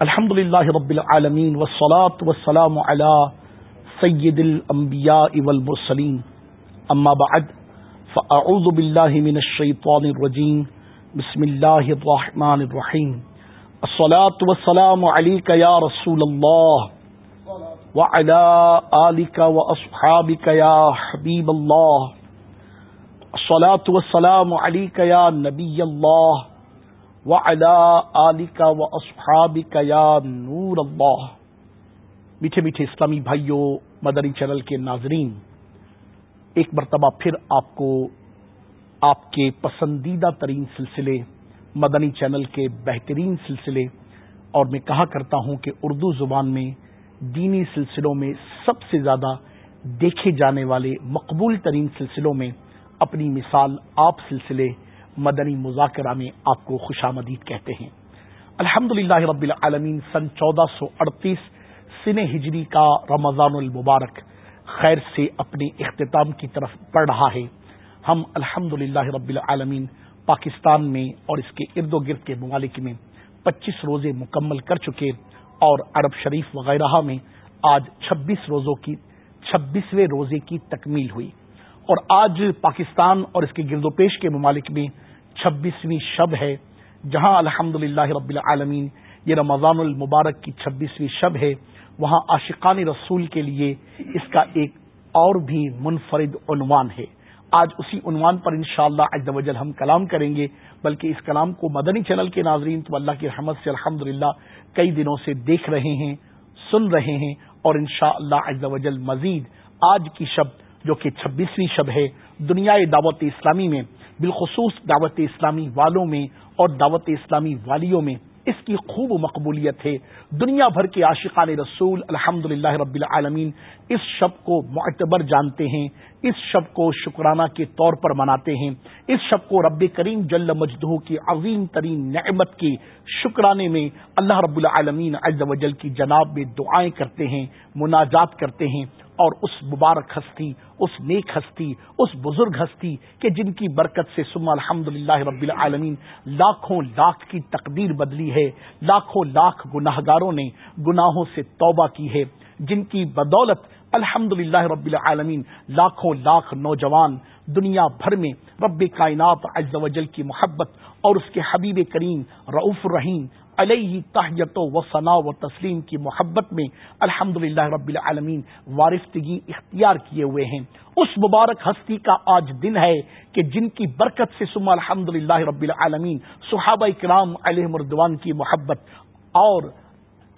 الحمد للہ رب العالمین والصلاة والسلام على سید الانبیاء والمرسلین. اما بعد، فاعوذ باللہ من الشیطان الرجیم. بسم اللہ الرحمن الرحیم. الصلاة والسلام علیک یا رسول اللہ. وعلى آلک واصحابک یا حبیب اللہ. الصلاة والسلام علیک یا نبی اللہ و اصحاب یا نور اللہ۔ میٹھے میٹھے اسلامی بھائیوں مدنی چینل کے ناظرین، ایک مرتبہ پھر آپ کو آپ کے پسندیدہ ترین سلسلے، مدنی چینل کے بہترین سلسلے، اور میں کہا کرتا ہوں کہ اردو زبان میں دینی سلسلوں میں سب سے زیادہ دیکھے جانے والے مقبول ترین سلسلوں میں اپنی مثال آپ سلسلے مدنی مذاکرہ میں آپ کو خوش آمدید کہتے ہیں۔ الحمد رب العالمین، سن چودہ سو اڑتیس سن ہجری کا رمضان المبارک خیر سے اپنے اختتام کی طرف پڑھ رہا ہے۔ ہم الحمد رب العالمین پاکستان میں اور اس کے ارد و گرد کے ممالک میں پچیس روزے مکمل کر چکے اور عرب شریف وغیرہ میں آج چھبیس روزوں کی، چھبیسویں روزے کی تکمیل ہوئی۔ اور آج پاکستان اور اس کے گرد و پیش کے ممالک میں چھبیسویں شب ہے، جہاں الحمد رب العالمین یہ رمضان المبارک کی چھبیسویں شب ہے، وہاں عاشقان رسول کے لیے اس کا ایک اور بھی منفرد عنوان ہے۔ آج اسی عنوان پر انشاءاللہ شاء اللہ ہم کلام کریں گے، بلکہ اس کلام کو مدنی چینل کے ناظرین تو اللہ کی رحمت سے الحمد کئی دنوں سے دیکھ رہے ہیں، سن رہے ہیں، اور انشاءاللہ شاء اللہ مزید آج کی شب جو کہ چھبیسویں شب ہے دنیا دعوت اسلامی میں بالخصوص دعوت اسلامی والوں میں اور دعوت اسلامی والیوں میں اس کی خوب مقبولیت ہے۔ دنیا بھر کے عاشقان رسول الحمد رب العالمین اس شب کو معتبر جانتے ہیں، اس شب کو شکرانہ کے طور پر مناتے ہیں، اس شب کو رب کریم جل مجدہ کی عظیم ترین نعمت کے شکرانے میں اللہ رب العالمین عز و جل کی جناب میں دعائیں کرتے ہیں، مناجات کرتے ہیں اور اس مبارک ہستی، اس نیک ہستی، اس بزرگ ہستی کہ جن کی برکت سے سما الحمد رب العالمین لاکھوں لاکھ کی تقدیر بدلی ہے، لاکھوں لاکھ گناہ گاروں نے گناہوں سے توبہ کی ہے، جن کی بدولت الحمد رب العالمین، لاکھوں لاکھ نوجوان دنیا بھر میں رب کائنات عز و جل کی محبت اور اس کے حبیب کریم رعف الرحیم علیہ تحیت و ثنا و تسلیم کی محبت میں الحمد رب العالمین وارفتگی اختیار کیے ہوئے ہیں۔ اس مبارک ہستی کا آج دن ہے کہ جن کی برکت سے سما الحمد رب العالمین صحابہ کرام علیہ مردوان کی محبت اور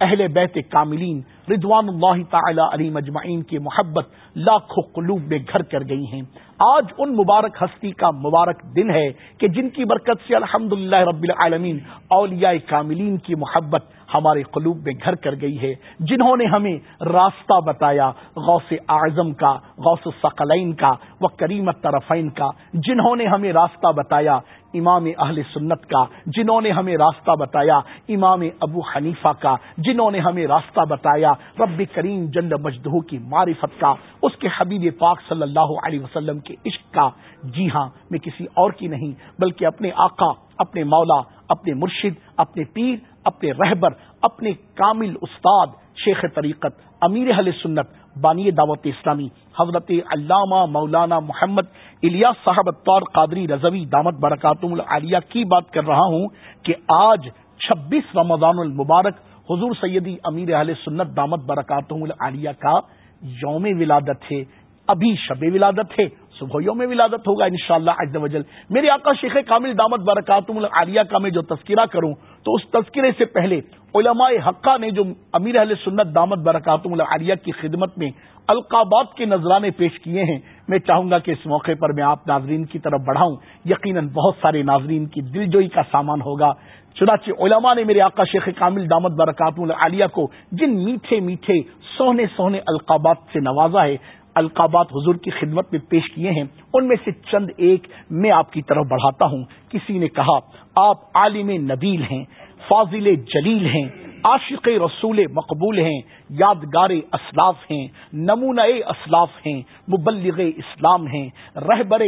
اہل بیت کاملین رضوان اللہ تعالی علی مجمعین کی محبت لاکھوں قلوب میں گھر کر گئی ہیں۔ آج ان مبارک ہستی کا مبارک دن ہے کہ جن کی برکت سے الحمد رب العالمین اولیاء کاملین کی محبت ہمارے قلوب میں گھر کر گئی ہے۔ جنہوں نے ہمیں راستہ بتایا، غوث اعظم کا، غوث الثقلین کا و کریمت طرفین کا۔ جنہوں نے ہمیں راستہ بتایا امام اہل سنت کا، جنہوں نے ہمیں راستہ بتایا، امام ابو حنیفہ کا، جنہوں نے ہمیں راستہ بتایا، رب کریم جل مجدہ کی معرفت کا، اس کے حبیب پاک صلی اللہ علیہ وسلم کے عشق کا۔ جی ہاں میں کسی اور کی نہیں، بلکہ اپنے آقا، اپنے مولا، اپنے مرشد، اپنے پیر، اپنے رہبر، اپنے کامل استاد، شیخ طریقت، امیر حل سنت بانی دعوت اسلامی، حضرت علامہ مولانا محمد الیاس صاحب طور قادری رضوی دامت برکاتم العالیہ کی بات کر رہا ہوں کہ آج چھبیس رمضان المبارک حضور سیدی امیر اہل سنت دامت برکاتم العالیہ کا یوم ولادت ہے۔ ابھی شب ولادت ہے، صبح یوم ولادت ہوگا ان شاء اللہ میرے آقا شیخ کامل دامت برکاتم العالیہ کا میں جو تذکرہ کروں تو اس تذکرے سے پہلے علماء حقہ نے جو امیر اہل سنت دامت برکاتم العالیہ کی خدمت میں القابات کے نذرانے پیش کیے ہیں، میں چاہوں گا کہ اس موقع پر میں آپ ناظرین کی طرف بڑھاؤں۔ یقیناً بہت سارے ناظرین کی دل جوئی کا سامان ہوگا۔ چنانچہ علماء نے میرے آقا شیخ کامل دامت برکاتم العالیہ کو جن میٹھے میٹھے سونے سونے القابات سے نوازا ہے، القابات حضور کی خدمت میں پیش کیے ہیں۔ ان میں سے چند ایک میں آپ کی طرف بڑھاتا ہوں۔ کسی نے کہا، آپ عالم نبیل ہیں۔ فاضل جلیل ہیں، عاشق رسول مقبول ہیں، یادگار اسلاف ہیں، نمونہ اسلاف ہیں، مبلغ اسلام ہیں، رہبر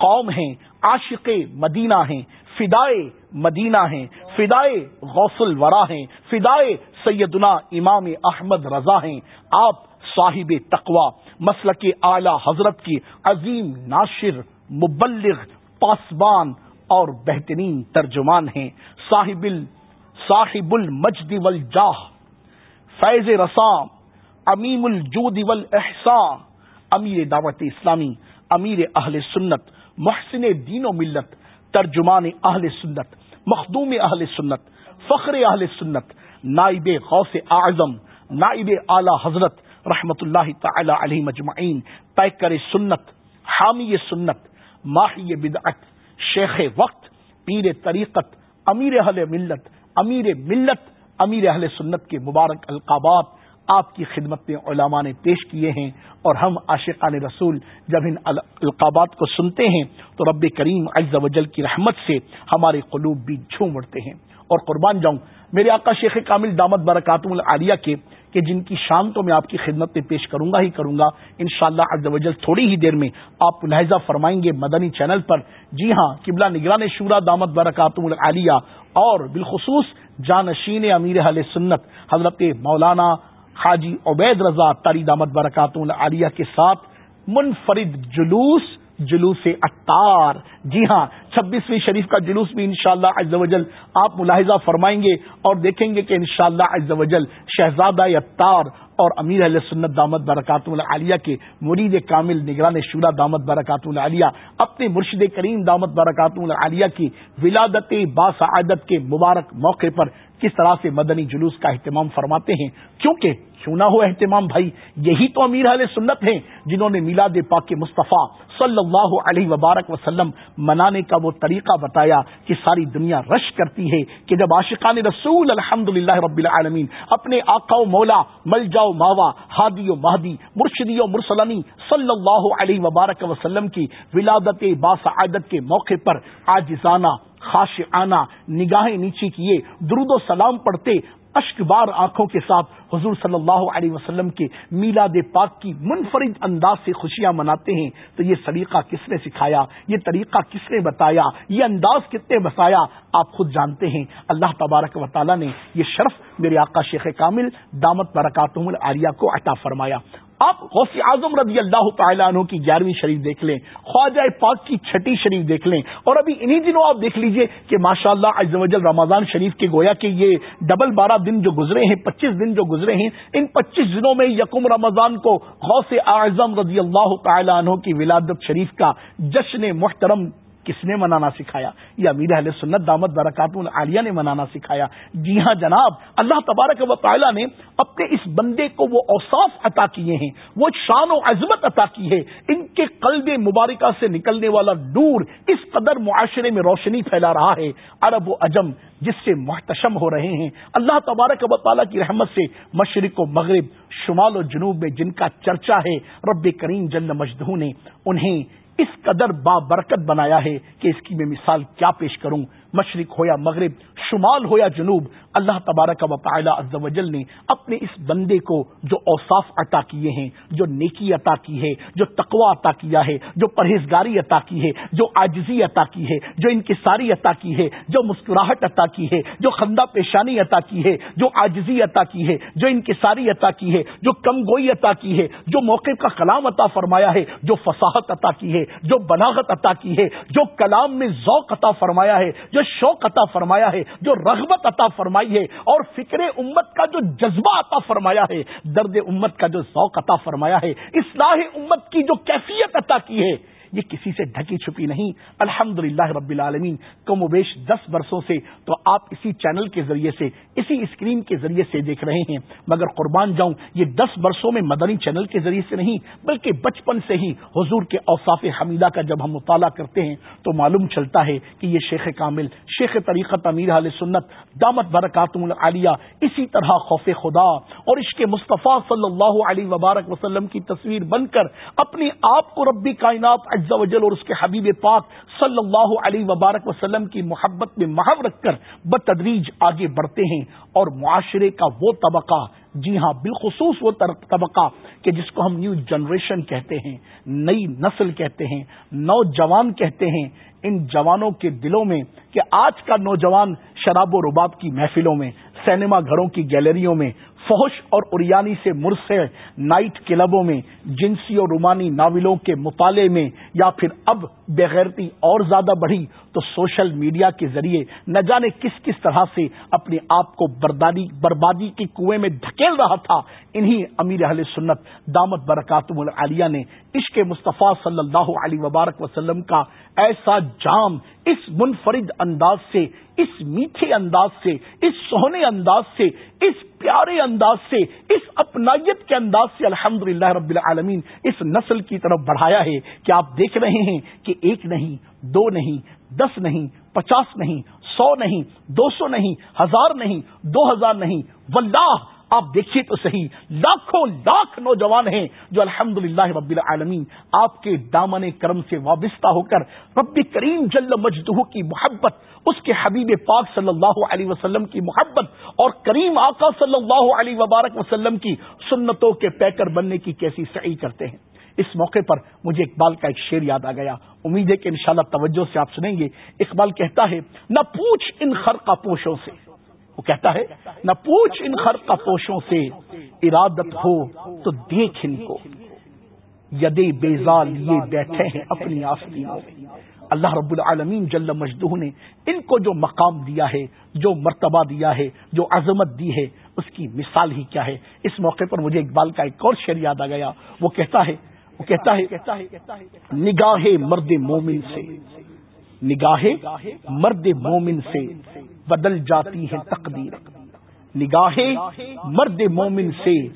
قوم ہیں، عاشق مدینہ ہیں، فدائے مدینہ ہیں، فدائے غوث الورا ہیں، فدائے سیدنا امام احمد رضا ہیں۔ آپ صاحب تقوا مسل کے اعلی حضرت کی عظیم ناشر، مبلغ، پاسبان اور بہترین ترجمان ہیں۔ صاحب صاحب المجد والجاہ فیض رسام، امیم الجود والاحسان امیر دعوت اسلامی، امیر اہل سنت، محسن دین و ملت، ترجمان اہل سنت، مخدوم اہل سنت، فخر اہل سنت، نائب غوث اعظم، نائب اعلی حضرت رحمت اللہ تعالی علیہ مجمعین، پیکر سنت، حامی سنت، ماہی بدعت، شیخ وقت، پیر طریقت، امیر اہل ملت امیر ملت، امیر اہل سنت کے مبارک القابات آپ کی خدمت میں علماء نے پیش کیے ہیں اور ہم عاشقان رسول جب ان القابات کو سنتے ہیں تو رب کریم عز و جل کی رحمت سے ہمارے قلوب بھی جھوم اڑتے ہیں۔ اور قربان جاؤں، میرے آقا شیخ کامل دامت برکاتم العالیہ کے کہ جن کی شان تو میں آپ کی خدمت میں پیش کروں گا ہی کروں گا۔ ان شاء اللہ تھوڑی ہی دیر میں آپ لہجہ فرمائیں گے مدنی چینل پر۔ جی ہاں قبلہ نگران شورا دامت برکاتم العالیہ اور بالخصوص جانشین امیر حل سنت حضرت مولانا حاجی عبید رضا تاری دامت برکات العالیہ کے ساتھ منفرد جلوس جلوس اتار۔ جی ہاں چھبیسویں شریف کا جلوس بھی انشاءاللہ شاء اللہ آپ ملاحظہ فرمائیں گے اور دیکھیں گے کہ انشاءاللہ شاء اللہ شہزادہ اتار اور امیر علیہ سنت دامت برکات العالیہ کے مرید کامل نگران شورا دامت برکات العالیہ اپنے مرشد کریم دامت برکات العالیہ کی ولادت باسعادت کے مبارک موقع پر کس طرح سے مدنی جلوس کا اہتمام فرماتے ہیں؟ کیونکہ کیوں نہ ہو اہتمام بھائی، یہی تو امیر علیہ سنت ہیں جنہوں نے میلاد پاک مصطفیٰ صلی اللہ علیہ وبارک وسلم منانے کا کا وہ طریقہ بتایا کہ ساری دنیا رش کرتی ہے کہ جب عاشقان رسول الحمد رب العالمین اپنے آقا و مولا مل جاؤ ماوا، ہادی و مہدی، مرشدی و مرسلانی صلی اللہ علیہ وبارک وسلم کی ولادت باسعادت کے موقع پر آجزانہ خاش آنا نگاہیں نیچی کیے، درود و سلام پڑھتے اشک بار آنکھوں کے ساتھ حضور صلی اللہ علیہ وسلم کے میلاد پاک کی منفرد انداز سے خوشیاں مناتے ہیں تو یہ سلیقہ کس نے سکھایا؟ یہ طریقہ کس نے بتایا؟ یہ انداز کتنے بسایا؟ آپ خود جانتے ہیں۔ اللہ تبارک و تعالیٰ نے یہ شرف میرے آقا شیخ کامل دامت برکاتہم العالیہ کو عطا فرمایا۔ آپ غوث اعظم رضی اللہ تعالیٰ عنہ کی گیارہویں شریف دیکھ لیں، خواجہ پاک کی چھٹی شریف دیکھ لیں۔ اور ابھی انہی دنوں آپ دیکھ لیجیے کہ ماشاء اللہ رمضان شریف کے گویا کہ یہ ڈبل بارہ دن جو گزرے ہیں، پچیس دن جو گزرے ہیں، ان پچیس دنوں میں یکم رمضان کو غوث اعظم رضی اللہ تعالیٰ عنہ کی ولادت شریف کا جشن محترم کس نے منانا سکھایا؟ یا امیر اہل سنت دامت برکات العالیہ نے منانا سکھایا۔ جی ہاں جناب، اللہ تبارک و تعالیٰ نے اپنے اس بندے کو وہ اوساف عطا کیے ہیں، وہ شان و عظمت عطا کی ہے۔ ان کے قلب مبارکہ سے نکلنے والا دور اس قدر معاشرے میں روشنی پھیلا رہا ہے۔ عرب و اجم جس سے محتشم ہو رہے ہیں۔ اللہ تبارک و تعالیٰ کی رحمت سے مشرق و مغرب، شمال و جنوب میں جن کا چرچا ہے، رب کریم جل مجدہ نے انہیں اس قدر با برکت بنایا ہے کہ اس کی میں مثال کیا پیش کروں؟ مشرق ہو یا مغرب شمال ہو یا جنوب اللہ تبارک و تعالی عز و جل نے اپنے اس بندے کو جو اوصاف عطا کیے ہیں جو نیکی عطا کی ہے جو تقوا عطا کیا ہے جو پرہیزگاری عطا کی ہے جو آجزی عطا کی ہے جو انکساری عطا کی ہے جو مسکراہٹ عطا کی ہے جو خندہ پیشانی عطا کی ہے جو آجزی عطا کی ہے جو انکساری عطا کی ہے جو کم گوئی عطا کی ہے جو موقع کا کلام عطا فرمایا ہے جو فصاحت عطا کی ہے جو بناغت عطا کی ہے جو کلام میں ذوق عطا فرمایا ہے جو شوق عطا فرمایا ہے، جو رغبت عطا فرمائی ہے، اور فکر امت کا جو جذبہ عطا فرمایا ہے، درد امت کا جو ذوق عطا فرمایا ہے، اصلاح امت کی جو کیفیت عطا کی ہے۔ یہ کسی سے ڈھکی چھپی نہیں۔ الحمد رب العالمین کم و بیش دس برسوں سے تو آپ اسی چینل کے ذریعے سے، اسی اسکرین کے ذریعے سے دیکھ رہے ہیں۔ مگر قربان جاؤں، یہ دس برسوں میں مدنی چینل کے ذریعے سے نہیں، بلکہ بچپن سے ہی حضور کے اوصاف حمیدہ کا جب ہم مطالعہ کرتے ہیں تو معلوم چلتا ہے کہ یہ شیخ کامل، شیخ طریقت امیر علیہ سنت، دامت برکاتم العالیہ، اسی طرح خوف خدا اور عشق مصطفیٰ صلی اللہ علیہ وبارک وسلم کی تصویر بن کر اپنے آپ کو ربی کائنات عز و جل اور اس کے حبیب پاک صلی اللہ علیہ وبارک وسلم کی محبت میں محب رکھ کر بتدریج آگے بڑھتے ہیں اور معاشرے کا وہ طبقہ جی ہاں بالخصوص وہ طبقہ کہ جس کو ہم نیو جنریشن کہتے ہیں، نئی نسل کہتے ہیں، نوجوان کہتے ہیں، ان جوانوں کے دلوں میں کہ آج کا نوجوان شراب و رباب کی محفلوں میں، سینما گھروں کی گیلریوں میں فوش اور اریانی سے مرسے نائٹ کلبوں میں، جنسی اور رومانی ناولوں کے مطالعے میں، یا پھر اب بغیرتی اور زیادہ بڑھی تو سوشل میڈیا کے ذریعے نہ جانے کس کس طرح سے اپنے آپ کو بردادی بربادی کے کنویں میں دھکیل رہا تھا۔ انہی امیر اہل سنت دامت برکاتم العالیہ نے عشق مصطفیٰ صلی اللہ علیہ وبارک وسلم کا ایسا جام اس منفرد انداز سے، اس میٹھے انداز سے، اس سونے انداز سے، اس پیارے انداز سے، اس اپنائیت کے انداز سے الحمد رب العالمین اس نسل کی طرف بڑھایا ہے کہ آپ دیکھ رہے ہیں کہ ایک نہیں، دو نہیں، دس نہیں، پچاس نہیں، سو نہیں، دو سو نہیں، ہزار نہیں، دو ہزار نہیں، واللہ آپ دیکھیے تو صحیح، لاکھوں لاکھ نوجوان ہیں جو الحمد للہ رب العالمین آپ کے دامن کرم سے وابستہ ہو کر رب کریم جل مجدہ کی محبت، اس کے حبیب پاک صلی اللہ علیہ وسلم کی محبت اور کریم آقا صلی اللہ علیہ وبارک وسلم کی سنتوں کے پیکر بننے کی کیسی سعی کرتے ہیں۔ اس موقع پر مجھے اقبال کا ایک شعر یاد آ گیا۔ امید ہے کہ انشاءاللہ توجہ سے آپ سنیں گے۔ اقبال کہتا ہے، نہ پوچھ ان خرقہ پوشوں سے۔ وہ کہتا ہے، نہ پوچھ ان خرقہ پوشوں سے ارادت ہو تو دیکھ ان کو۔ یدے بیزا لیے بیٹھے ہیں اپنی آستینوں میں۔ اللہ رب العالمین جل مجدہ نے ان کو جو مقام دیا ہے، جو مرتبہ دیا ہے، جو عظمت دی ہے، اس کی مثال ہی کیا ہے۔ اس موقع پر مجھے اقبال کا ایک اور شعر یاد آ گیا۔ وہ کہتا ہے، وہ کہتا ہے، نگاہ مرد مومن سے، نگاہ مرد مومن سے بدل جاتی ہے تقدیر۔ نگاہ مرد مومن سے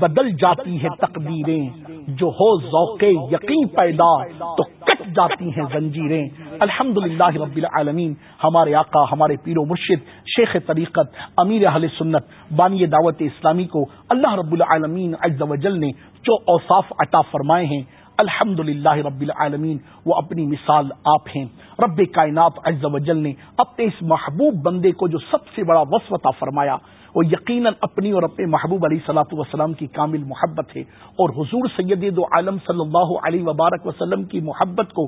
بدل جاتی ہے تقدیریں۔ جو ہو ذوق یقین پیدا تو کٹ جاتی ہیں زنجیریں۔ الحمد رب العالمین، ہمارے آقا، ہمارے پیر و مرشد، شیخ طریقت، امیر اہل سنت، بانی دعوت اسلامی کو اللہ رب العالمین عز و جل نے جو اوصاف عطا فرمائے ہیں الحمد للہ رب العالمین، وہ اپنی مثال آپ ہیں۔ رب کائنات عز و جل نے اپنے اس محبوب بندے کو جو سب سے بڑا وسوطہ فرمایا، وہ یقیناً اپنی اور اپنے محبوب علیہ صلاح وسلام کی کامل محبت ہے۔ اور حضور سید دو عالم صلی اللہ علیہ وبارک وسلم کی محبت کو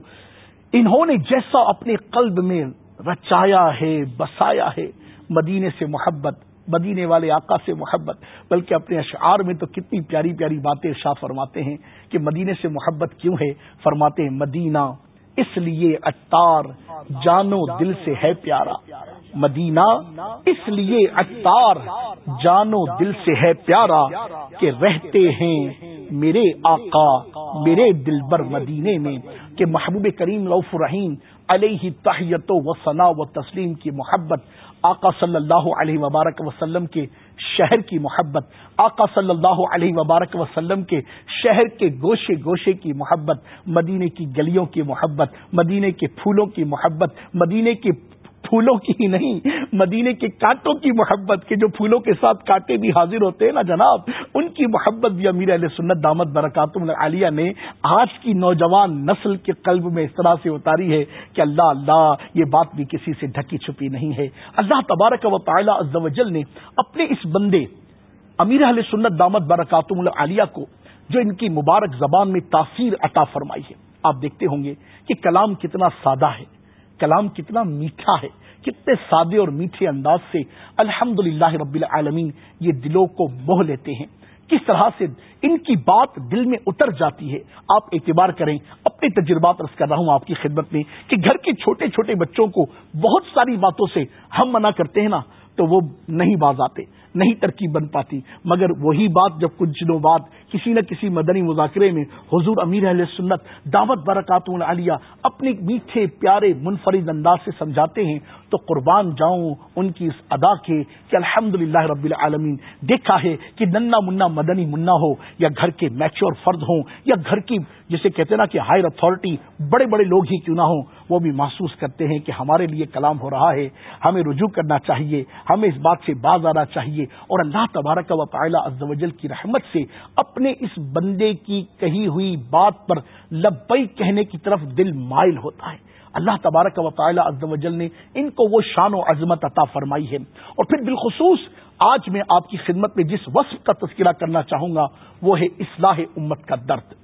انہوں نے جیسا اپنے قلب میں رچایا ہے، بسایا ہے، مدینے سے محبت مدینے والے آقا سے محبت، بلکہ اپنے اشعار میں تو کتنی پیاری پیاری باتیں شاہ فرماتے ہیں کہ مدینے سے محبت کیوں ہے؟ فرماتے ہیں، مدینہ اس لیے اتار جانو دل سے ہے پیارا۔ مدینہ اس لیے اتار جانو دل سے ہے پیارا کہ رہتے ہیں میرے آقا، میرے دل بر مدینے میں، کہ محبوب کریم لوف رحیم علیہ تحیت و ثنا و تسلیم کی محبت آقا صلی اللہ علیہ وبارک وسلم کے شہر کی محبت، آقا صلی اللہ علیہ وبارک وسلم کے شہر کے گوشے گوشے کی محبت، مدینے کی گلیوں کی محبت، مدینے کے پھولوں کی محبت، مدینے کے پھولوں کی ہی نہیں، مدینے کے کانٹوں کی محبت کے جو پھولوں کے ساتھ کانٹے بھی حاضر ہوتے ہیں نا جناب، ان کی محبت بھی امیر علیہ سنت دامت برکاتم عالیہ نے آج کی نوجوان نسل کے قلب میں اس طرح سے اتاری ہے کہ اللہ اللہ، یہ بات بھی کسی سے ڈھکی چھپی نہیں ہے۔ اللہ تبارک و تعالی عز و جل نے اپنے اس بندے امیر علیہ سنت دامت برکاتم العالیہ کو جو ان کی مبارک زبان میں تاثیر عطا فرمائی ہے۔ آپ دیکھتے ہوں گے کہ کلام کتنا سادہ ہے، کلام کتنا میٹھا ہے۔ کتنے سادے اور میٹھے انداز سے الحمد رب العالمین یہ دلوں کو موہ لیتے ہیں۔ کس طرح سے ان کی بات دل میں اتر جاتی ہے۔ آپ اعتبار کریں، اپنے تجربات رس کر رہا ہوں آپ کی خدمت میں کہ گھر کے چھوٹے چھوٹے بچوں کو بہت ساری باتوں سے ہم منع کرتے ہیں نا، تو وہ نہیں باز آتے، نہیں ترکیب بن پاتی۔ مگر وہی بات جب کچھ دنوں بعد کسی نہ کسی مدنی مذاکرے میں حضور امیر اہل سنت دعوت برکات عالیہ اپنے میٹھے، پیارے، منفرد انداز سے سمجھاتے ہیں تو قربان جاؤں ان کی اس ادا کے کہ الحمد رب العالمین، دیکھا ہے کہ ننا منا مدنی منا ہو یا گھر کے میچور فرد ہوں یا گھر کی جسے کہتے نا کہ ہائر اتھارٹی بڑے بڑے لوگ ہی کیوں نہ ہوں، وہ بھی محسوس کرتے ہیں کہ ہمارے لیے کلام ہو رہا ہے، ہمیں رجوع کرنا چاہیے، ہمیں اس بات سے باز آنا چاہیے اور اللہ تبارک و عز و جل کی رحمت سے اپنے اس بندے کی کہی ہوئی بات پر لبئی کہنے کی طرف دل مائل ہوتا ہے۔ اللہ تبارک و تعالی عز و جل نے ان کو وہ شان و عظمت عطا فرمائی ہے۔ اور پھر بالخصوص آج میں آپ کی خدمت میں جس وصف کا تذکرہ کرنا چاہوں گا، وہ ہے اصلاح امت کا درد۔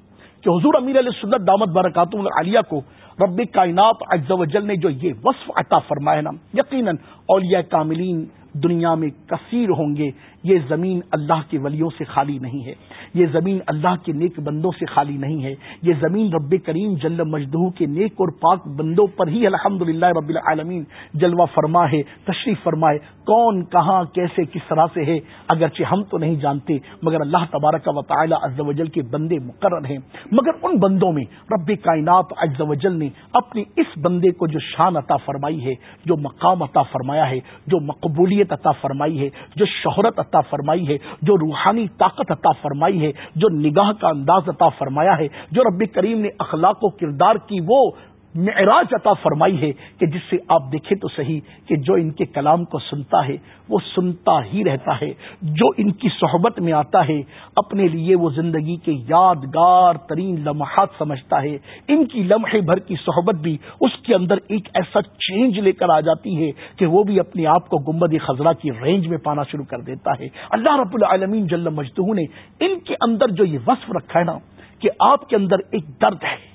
کہ حضور امیر علیہ سنت دامت برکات عالیہ کو رب کائنات اجز و جل نے جو یہ وصف عطا فرمایا نا، یقیناً اولیاء کاملین دنیا میں کثیر ہوں گے۔ یہ زمین اللہ کے ولیوں سے خالی نہیں ہے۔ یہ زمین اللہ کے نیک بندوں سے خالی نہیں ہے۔ یہ زمین رب کریم جل مجدہ کے نیک اور پاک بندوں پر ہی الحمد رب العالمین جلوہ فرما ہے تشریف فرمائے۔ کون کہاں، کیسے، کس طرح سے ہے؟ اگرچہ ہم تو نہیں جانتے، مگر اللہ تبارک و تعالی عز و جل کے بندے مقرر ہیں۔ مگر ان بندوں میں رب کائنات عز و جل نے اپنی اس بندے کو جو شان عطا فرمائی ہے، جو مقام عطا فرمایا ہے، جو مقبولیت عطا فرمائی ہے، جو شہرت عطا فرمائی ہے، جو روحانی طاقت عطا فرمائی ہے، جو نگاہ کا انداز عطا فرمایا ہے، جو رب کریم نے اخلاق و کردار کی وہ معراج عطا فرمائی ہے کہ جس سے آپ دیکھیں تو صحیح کہ جو ان کے کلام کو سنتا ہے، وہ سنتا ہی رہتا ہے۔ جو ان کی صحبت میں آتا ہے، اپنے لیے وہ زندگی کے یادگار ترین لمحات سمجھتا ہے۔ ان کی لمحے بھر کی صحبت بھی اس کے اندر ایک ایسا چینج لے کر آ جاتی ہے کہ وہ بھی اپنے آپ کو گمبد خزرہ کی رینج میں پانا شروع کر دیتا ہے۔ اللہ رب العالمین جل مجدہ نے ان کے اندر جو یہ وصف رکھا ہے نا، کہ آپ کے اندر ایک درد ہے۔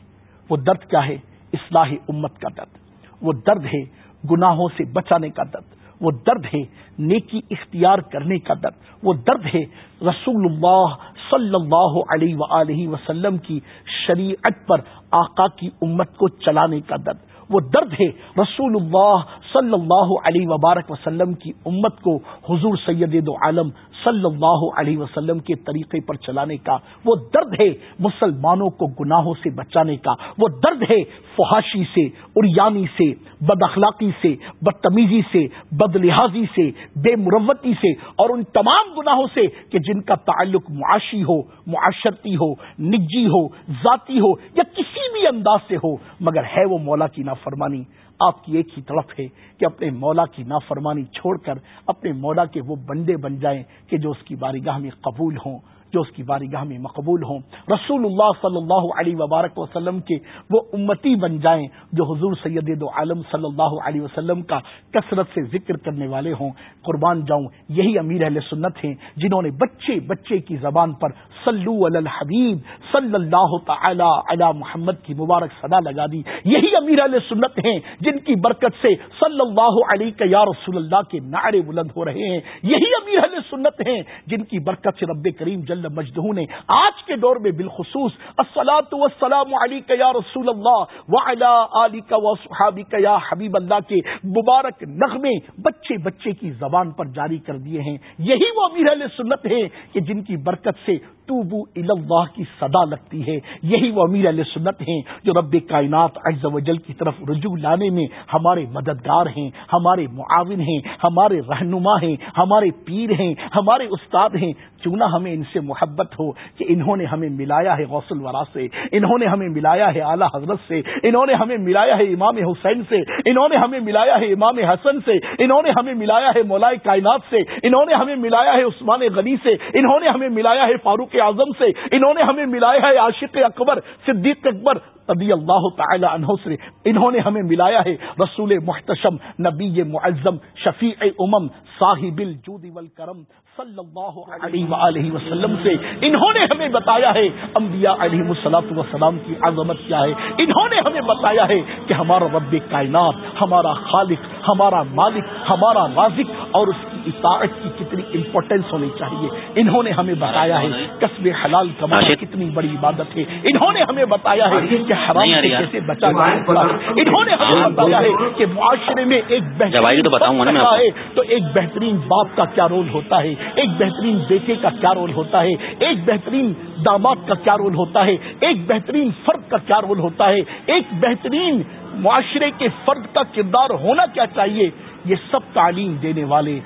وہ درد کیا ہے؟ اصلاح امت کا درد۔ وہ درد ہے گناہوں سے بچانے کا درد۔ وہ درد ہے نیکی اختیار کرنے کا درد۔ وہ درد ہے رسول اللہ صلی اللہ علیہ وسلم کی شریعت پر آقا کی امت کو چلانے کا درد۔ وہ درد ہے رسول اللہ صلی اللہ علیہ وبارک وسلم کی امت کو حضور سید دو عالم صلی اللہ علیہ وسلم کے طریقے پر چلانے کا، وہ درد ہے مسلمانوں کو گناہوں سے بچانے کا، وہ درد ہے فحاشی سے اریانی سے، بد اخلاقی سے، بدتمیزی سے، بد لحاظی سے، بے مروتی سے اور ان تمام گناہوں سے کہ جن کا تعلق معاشی ہو، معاشرتی ہو، نجی ہو، ذاتی ہو یا کسی بھی انداز سے ہو، مگر ہے وہ مولا کی نافرمانی۔ آپ کی ایک ہی طرف ہے کہ اپنے مولا کی نافرمانی چھوڑ کر اپنے مولا کے وہ بندے بن جائیں کہ جو اس کی بارگاہ میں قبول ہوں۔ جو اس کی بارگاہ میں مقبول ہوں۔ رسول اللہ صلی اللہ علیہ وبارک وسلم کے وہ امتی بن جائیں جو حضور سید دو عالم صلی اللہ علیہ وسلم کا کثرت سے ذکر کرنے والے ہوں۔ قربان جاؤں، یہی امیر اہل سنت ہیں جنہوں نے بچے بچے کی زبان پر صلو علی الحبیب صلی اللہ تعالی علی محمد کی مبارک صدا لگا دی۔ یہی امیر علیہ سنت ہیں جن کی برکت سے صلی اللہ علیہ یا رسول اللہ کے نعرے بلند ہو رہے ہیں۔ یہی امیر علیہ سنت ہیں جن کی برکت سے رب کریم جل مجدہ نے آج کے دور میں بالخصوص السلاۃ والسلام علیہ یا رسول اللہ، وعلی علی کا صحابی کا یا حبیب اللہ کے مبارک نغمے بچے بچے کی زبان پر جاری کر دیے ہیں۔ یہی وہ امیر علیہ سنت ہیں کہ جن کی برکت سے توبو اللہ کی صدا لگتی ہے۔ یہی وہ امیر علیہ سنت ہیں جو رب کائنات عز و جل کی طرف رجوع لانے میں ہمارے مددگار ہیں، ہمارے معاون ہیں، ہمارے رہنما ہیں، ہمارے پیر ہیں، ہمارے استاد ہیں۔ کیوں نہ ہمیں ان سے محبت ہو کہ انہوں نے ہمیں ملایا ہے غوث الورا سے، انہوں نے ہمیں ملایا ہے اعلیٰ حضرت سے، انہوں نے ہمیں ملایا ہے امام حسین سے، انہوں نے ہمیں ملایا ہے امام حسن سے، انہوں نے ہمیں ملایا ہے مولائے کائنات سے، انہوں نے ہمیں ملایا ہے عثمان غنی سے، انہوں نے ہمیں ملایا ہے فاروق اعظم سے انہوں نے ہمیں ملایا ہے، عاشق اکبر، صدیق اکبر رضی اللہ تعالی عنہ سے۔ انہوں نے ہمیں ملایا ہے، رسول محتشم، نبی معظم، شفیع امم، صاحب الجود والکرم صلی اللہ علیہ وآلہ وسلم سے۔ انہوں نے ہمیں بتایا ہے انبیاء علیہ مسلاط وسلام کی عظمت کیا ہے۔ انہوں نے ہمیں بتایا ہے کہ ہمارا رب کائنات، ہمارا خالق، ہمارا مالک، ہمارا رازق اور اس کی اطاعت کی کتنی امپورٹینس ہونی چاہیے۔ انہوں نے ہمیں بتایا ہے قصب حلال کمانا کتنی بڑی عبادت ہے۔ انہوں نے ہمیں بتایا ہے کہ حرام سے کیسے بچا جائے۔ انہوں نے ہمیں بتایا ہے کہ معاشرے میں ایک بہترین ہے تو ایک بہترین باپ کا کیا رول ہوتا ہے؟ ایک بہترین بیٹے کا کیا رول ہوتا ہے؟ ایک بہترین داماد کا کیا رول ہوتا ہے؟ ایک بہترین فرد کا کیا رول ہوتا ہے؟ ایک بہترین معاشرے کے فرد کا کردار ہونا کیا چاہیے؟ یہ سب تعلیم دینے والے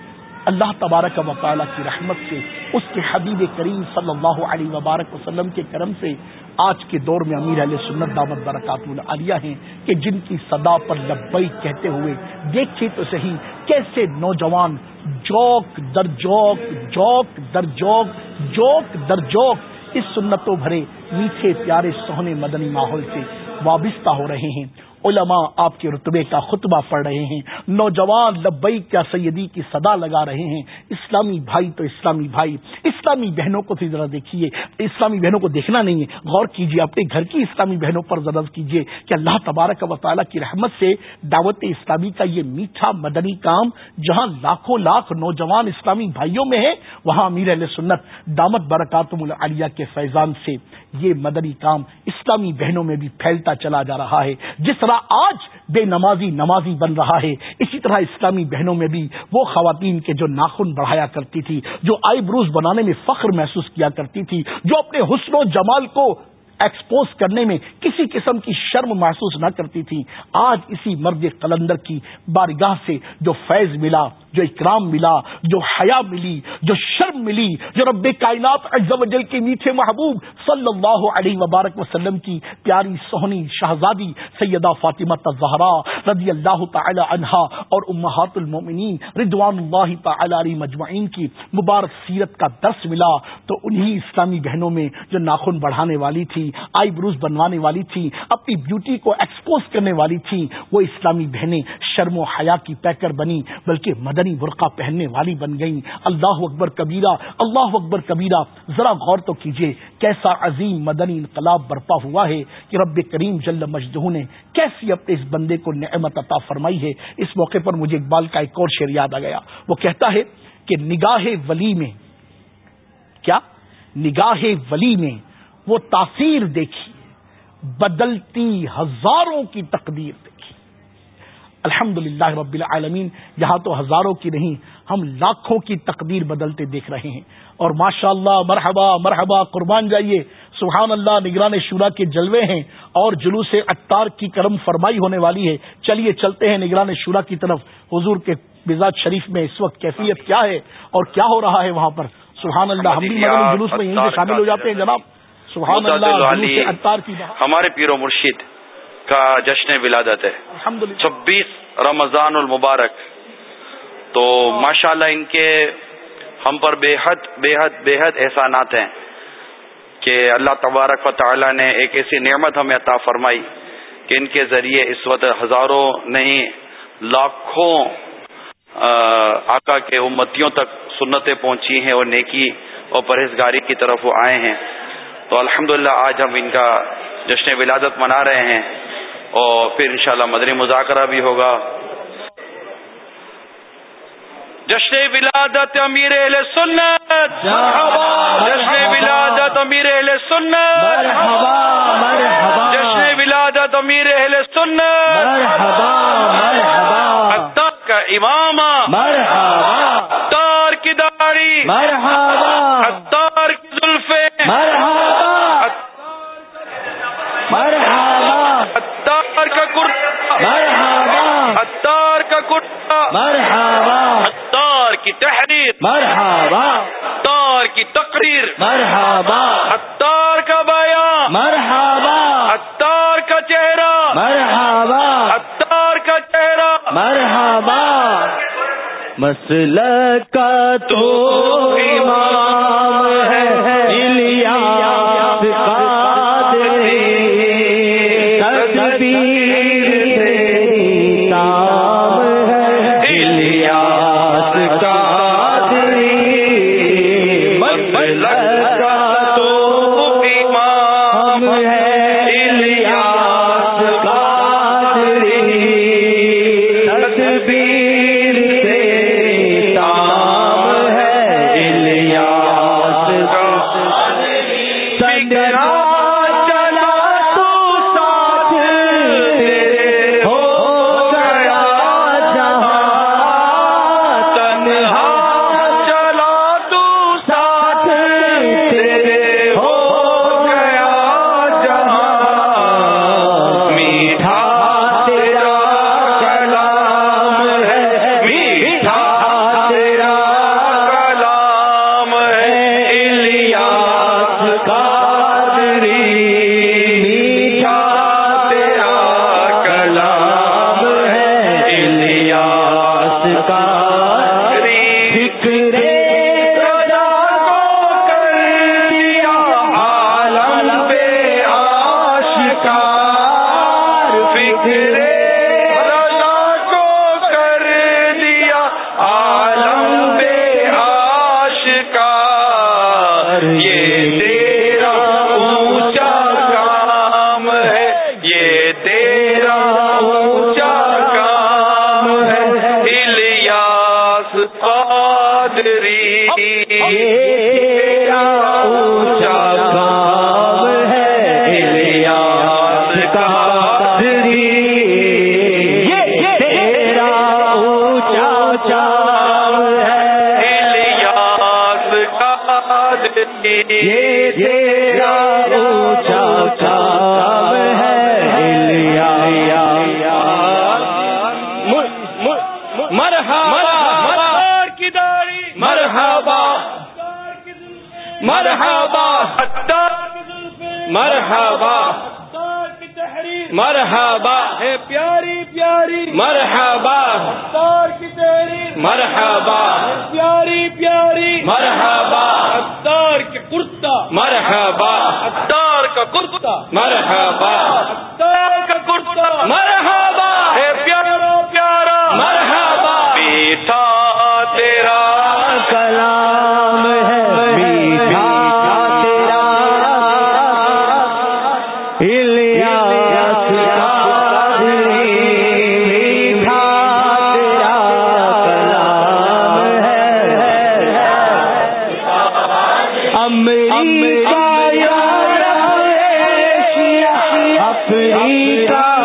اللہ تبارک و تعالیٰ کی رحمت سے، اس کے حبیب کریم صلی اللہ علیہ وبارک وسلم کے کرم سے آج کے دور میں امیر علیہ سنت دعوت برکات العالیہ ہیں کہ جن کی صدا پر لبئی کہتے ہوئے دیکھے تو صحیح کیسے نوجوان جوک در جوک جوک در جوک جوک در جوک اس سنتوں بھرے میٹھے پیارے سونے مدنی ماحول سے وابستہ ہو رہے ہیں۔ علماء آپ کے رتبے کا خطبہ پڑھ رہے ہیں، نوجوان لبئی کیا سیدی کی صدا لگا رہے ہیں۔ اسلامی بھائی تو اسلامی بھائی، اسلامی بہنوں کو ذرا دیکھیے۔ اسلامی بہنوں کو دیکھنا نہیں ہے۔ غور کیجیے اپنے گھر کی اسلامی بہنوں پر ذرا کیجیے کہ اللہ تبارک و تعالیٰ کی رحمت سے دعوت اسلامی کا یہ میٹھا مدنی کام جہاں لاکھوں لاکھ نوجوان اسلامی بھائیوں میں ہے وہاں امیر علیہ سنت دامت برکاتم العالیہ کے فیضان سے یہ مدنی کام اسلامی بہنوں میں بھی پھیلتا چلا جا رہا ہے۔ جس طرح آج بے نمازی نمازی بن رہا ہے۔ اسی طرح اسلامی بہنوں میں بھی وہ خواتین کے جو ناخن بڑھایا کرتی تھی، جو آئی بروز بنانے میں فخر محسوس کیا کرتی تھی، جو اپنے حسن و جمال کو ایکسپوز کرنے میں کسی قسم کی شرم محسوس نہ کرتی تھی۔ آج اسی مرد قلندر کی بارگاہ سے جو فیض ملا، جو اکرام ملا، جو حیا ملی، جو شرم ملی، جو رب کائنات و جل کے میٹھے محبوب صلی اللہ علیہ وبارک وسلم کی پیاری، سہنی شہزادی سیدہ فاطمہ تزہرا رضی اللہ تعالی عنہا اور امہات المومنین رضوان اللہ تعالی علی مجمعین کی مبارک سیرت کا درس ملا تو انہی اسلامی بہنوں میں جو ناخن بڑھانے والی تھی آئی بروز بنوانے والی تھی اپنی بیوٹی کو ایکسپوز کرنے والی تھی وہ اسلامی بہنیں شرم و حیا کی پیکر بنی بلکہ مدنی برقع پہننے والی بن گئی اللہ اکبر کبیرہ، اللہ اکبر کبیرہ، ذرا غور تو کیجیے کیسا عظیم مدنی انقلاب برپا ہوا ہے کہ رب کریم جل مجدہ نے کیسی اپنے اس بندے کو نعمت عطا فرمائی ہے۔ اس موقع پر مجھے اقبال کا ایک اور شعر یاد آ گیا۔ وہ کہتا ہے کہ نگاہ ولی میں، کیا؟ نگاہ ولی میں وہ تاثیر دیکھی بدلتی ہزاروں کی تقدیر دیکھی الحمد للہ رب العالمین یہاں تو ہزاروں کی نہیں ہم لاکھوں کی تقدیر بدلتے دیکھ رہے ہیں۔ اور ماشاء اللہ مرحبا مرحبا قربان جائیے۔ سبحان اللہ نگران شورا کے جلوے ہیں اور جلوس اطار کی کرم فرمائی ہونے والی ہے۔ چلیے چلتے ہیں نگران شورا کی طرف۔ حضور کے مزاج شریف میں اس وقت کیفیت کیا ہے اور کیا ہو رہا ہے وہاں پر؟ سبحان اللہ ہم بھی جلوس میں یہیں سے شامل ہو جاتے ہیں جناب۔ سبحان اللہ کی ہمارے پیرو مرشید کا جشن ولادت ہے۔ چھبیس رمضان المبارک۔ تو ماشاء اللہ ان کے ہم پر بے حد بے حد بے حد احسانات ہیں کہ اللہ تبارک و تعالی نے ایک ایسی نعمت ہمیں عطا فرمائی کہ ان کے ذریعے اس وقت ہزاروں نہیں لاکھوں آقا کے امتیوں تک سنتیں پہنچی ہیں اور نیکی اور پرہیزگاری کی طرف وہ آئے ہیں۔ تو الحمدللہ آج ہم ان کا جشن ولادت منا رہے ہیں اور پھر انشاءاللہ مدنی مذاکرہ بھی ہوگا۔ جشن ولادت امیر اہل سنت جشن ولادت امیر اہل سنت جشن ولادت امیر اہل سنت اتار کا امام اتار کی داڑھی اتار کی زلفے کرتا اتار کی تحریر. مرحبا. اتار کی تقریر. مرحبا. اتار کا بیان. مرحبا. اتار کا چہرہ. مرحبا. اتار کا چہرہ. مرحبا. مسل افریقہ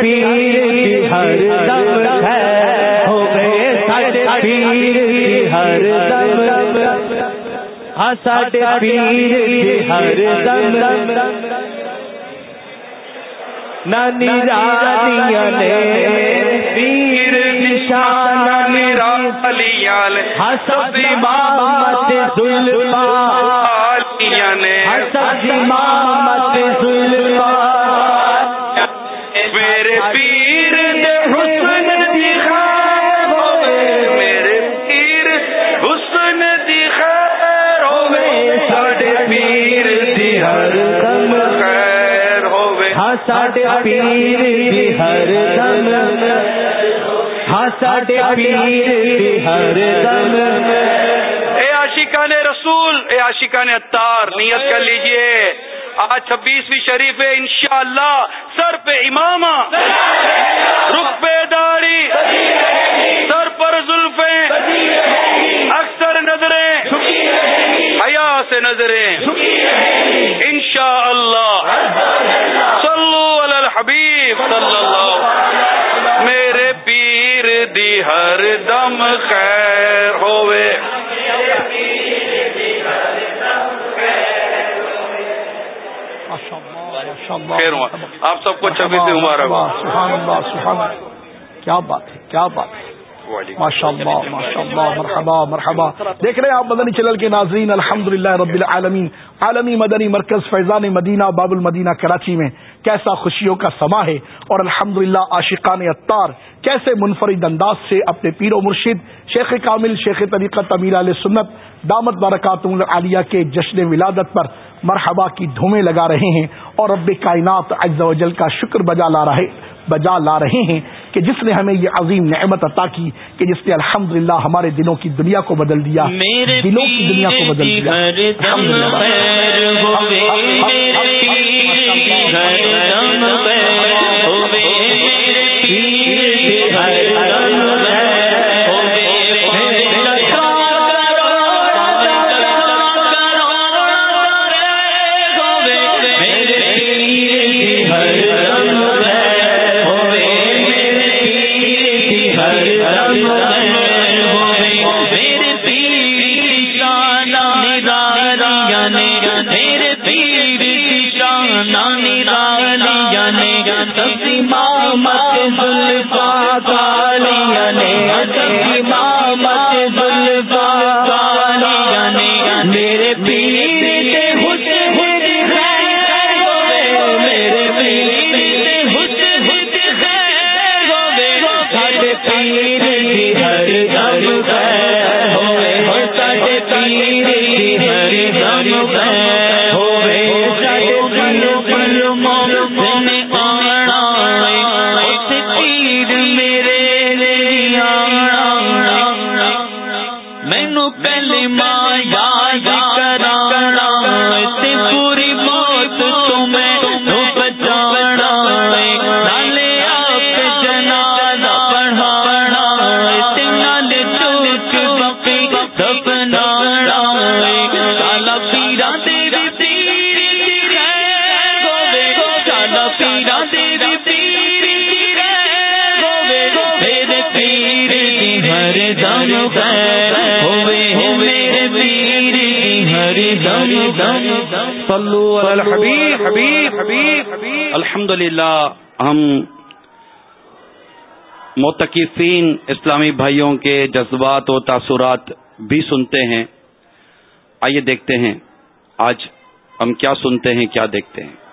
پیر ہر دم ہے، ہو گئے ساڈے پیر ہر دم۔ ہاں ساڈے پیر ہر دم۔ نانی رانیاں نے پیر نشانہ میرا علیال ہسبی ہاں، مامت ظلما علیہ ہاں، نے ہسبی مامت ظلما پیر دی ہر دم۔ ہاں ساڈے پیر ہر دم۔ اے عاشقان رسول، اے عاشقان اتار نیت کر لیجیے۔ آج چھبیسویں شریف ہے، انشاءاللہ، سر پہ امامہ۔ رخ پہ داڑھی۔ سر پر زلفیں۔ اکثر نظریں۔ حیا سے نظریں۔ انشاءاللہ۔ صلو علی الحبیب صلی اللہ میرے پیر دی ہر دم خیر ہوئے۔ خیر آپ سب کو چھبیس مبارک ہو۔ سبحان اللہ سبحان اللہ۔ کیا بات ہے کیا بات ہے۔ ماشاء اللہ ماشاء اللہ مرحبا مرحبا۔ دیکھ رہے ہیں آپ مدنی چینل کے ناظرین الحمد رب العالمین۔ عالمی مدنی مرکز فیضان مدینہ باب المدینہ کراچی میں۔ کیسا خوشیوں کا سما ہے اور الحمد للہ عاشقان اتار کیسے منفرد انداز سے اپنے پیر و مرشد شیخ کامل شیخ طریقت امیر علیہ سنت دامت برکات عالیہ کے جشن ولادت پر مرحبا کی دھومیں لگا رہے ہیں اور رب کائنات عز و جل کا شکر بجا لا رہے بجا لا رہے ہیں کہ جس نے ہمیں یہ عظیم نعمت عطا کی کہ جس نے الحمد ہمارے دلوں کی دنیا کو بدل دیا دلوں کی دنیا کو بدل دیا۔ چھ دم پہ ہوئے میرے پیر بھی ہر کلمہ یاد کرانا الحمد ہم متقفین اسلامی بھائیوں کے جذبات و تاثرات بھی سنتے ہیں۔ آئیے دیکھتے ہیں آج ہم کیا سنتے ہیں کیا دیکھتے ہیں۔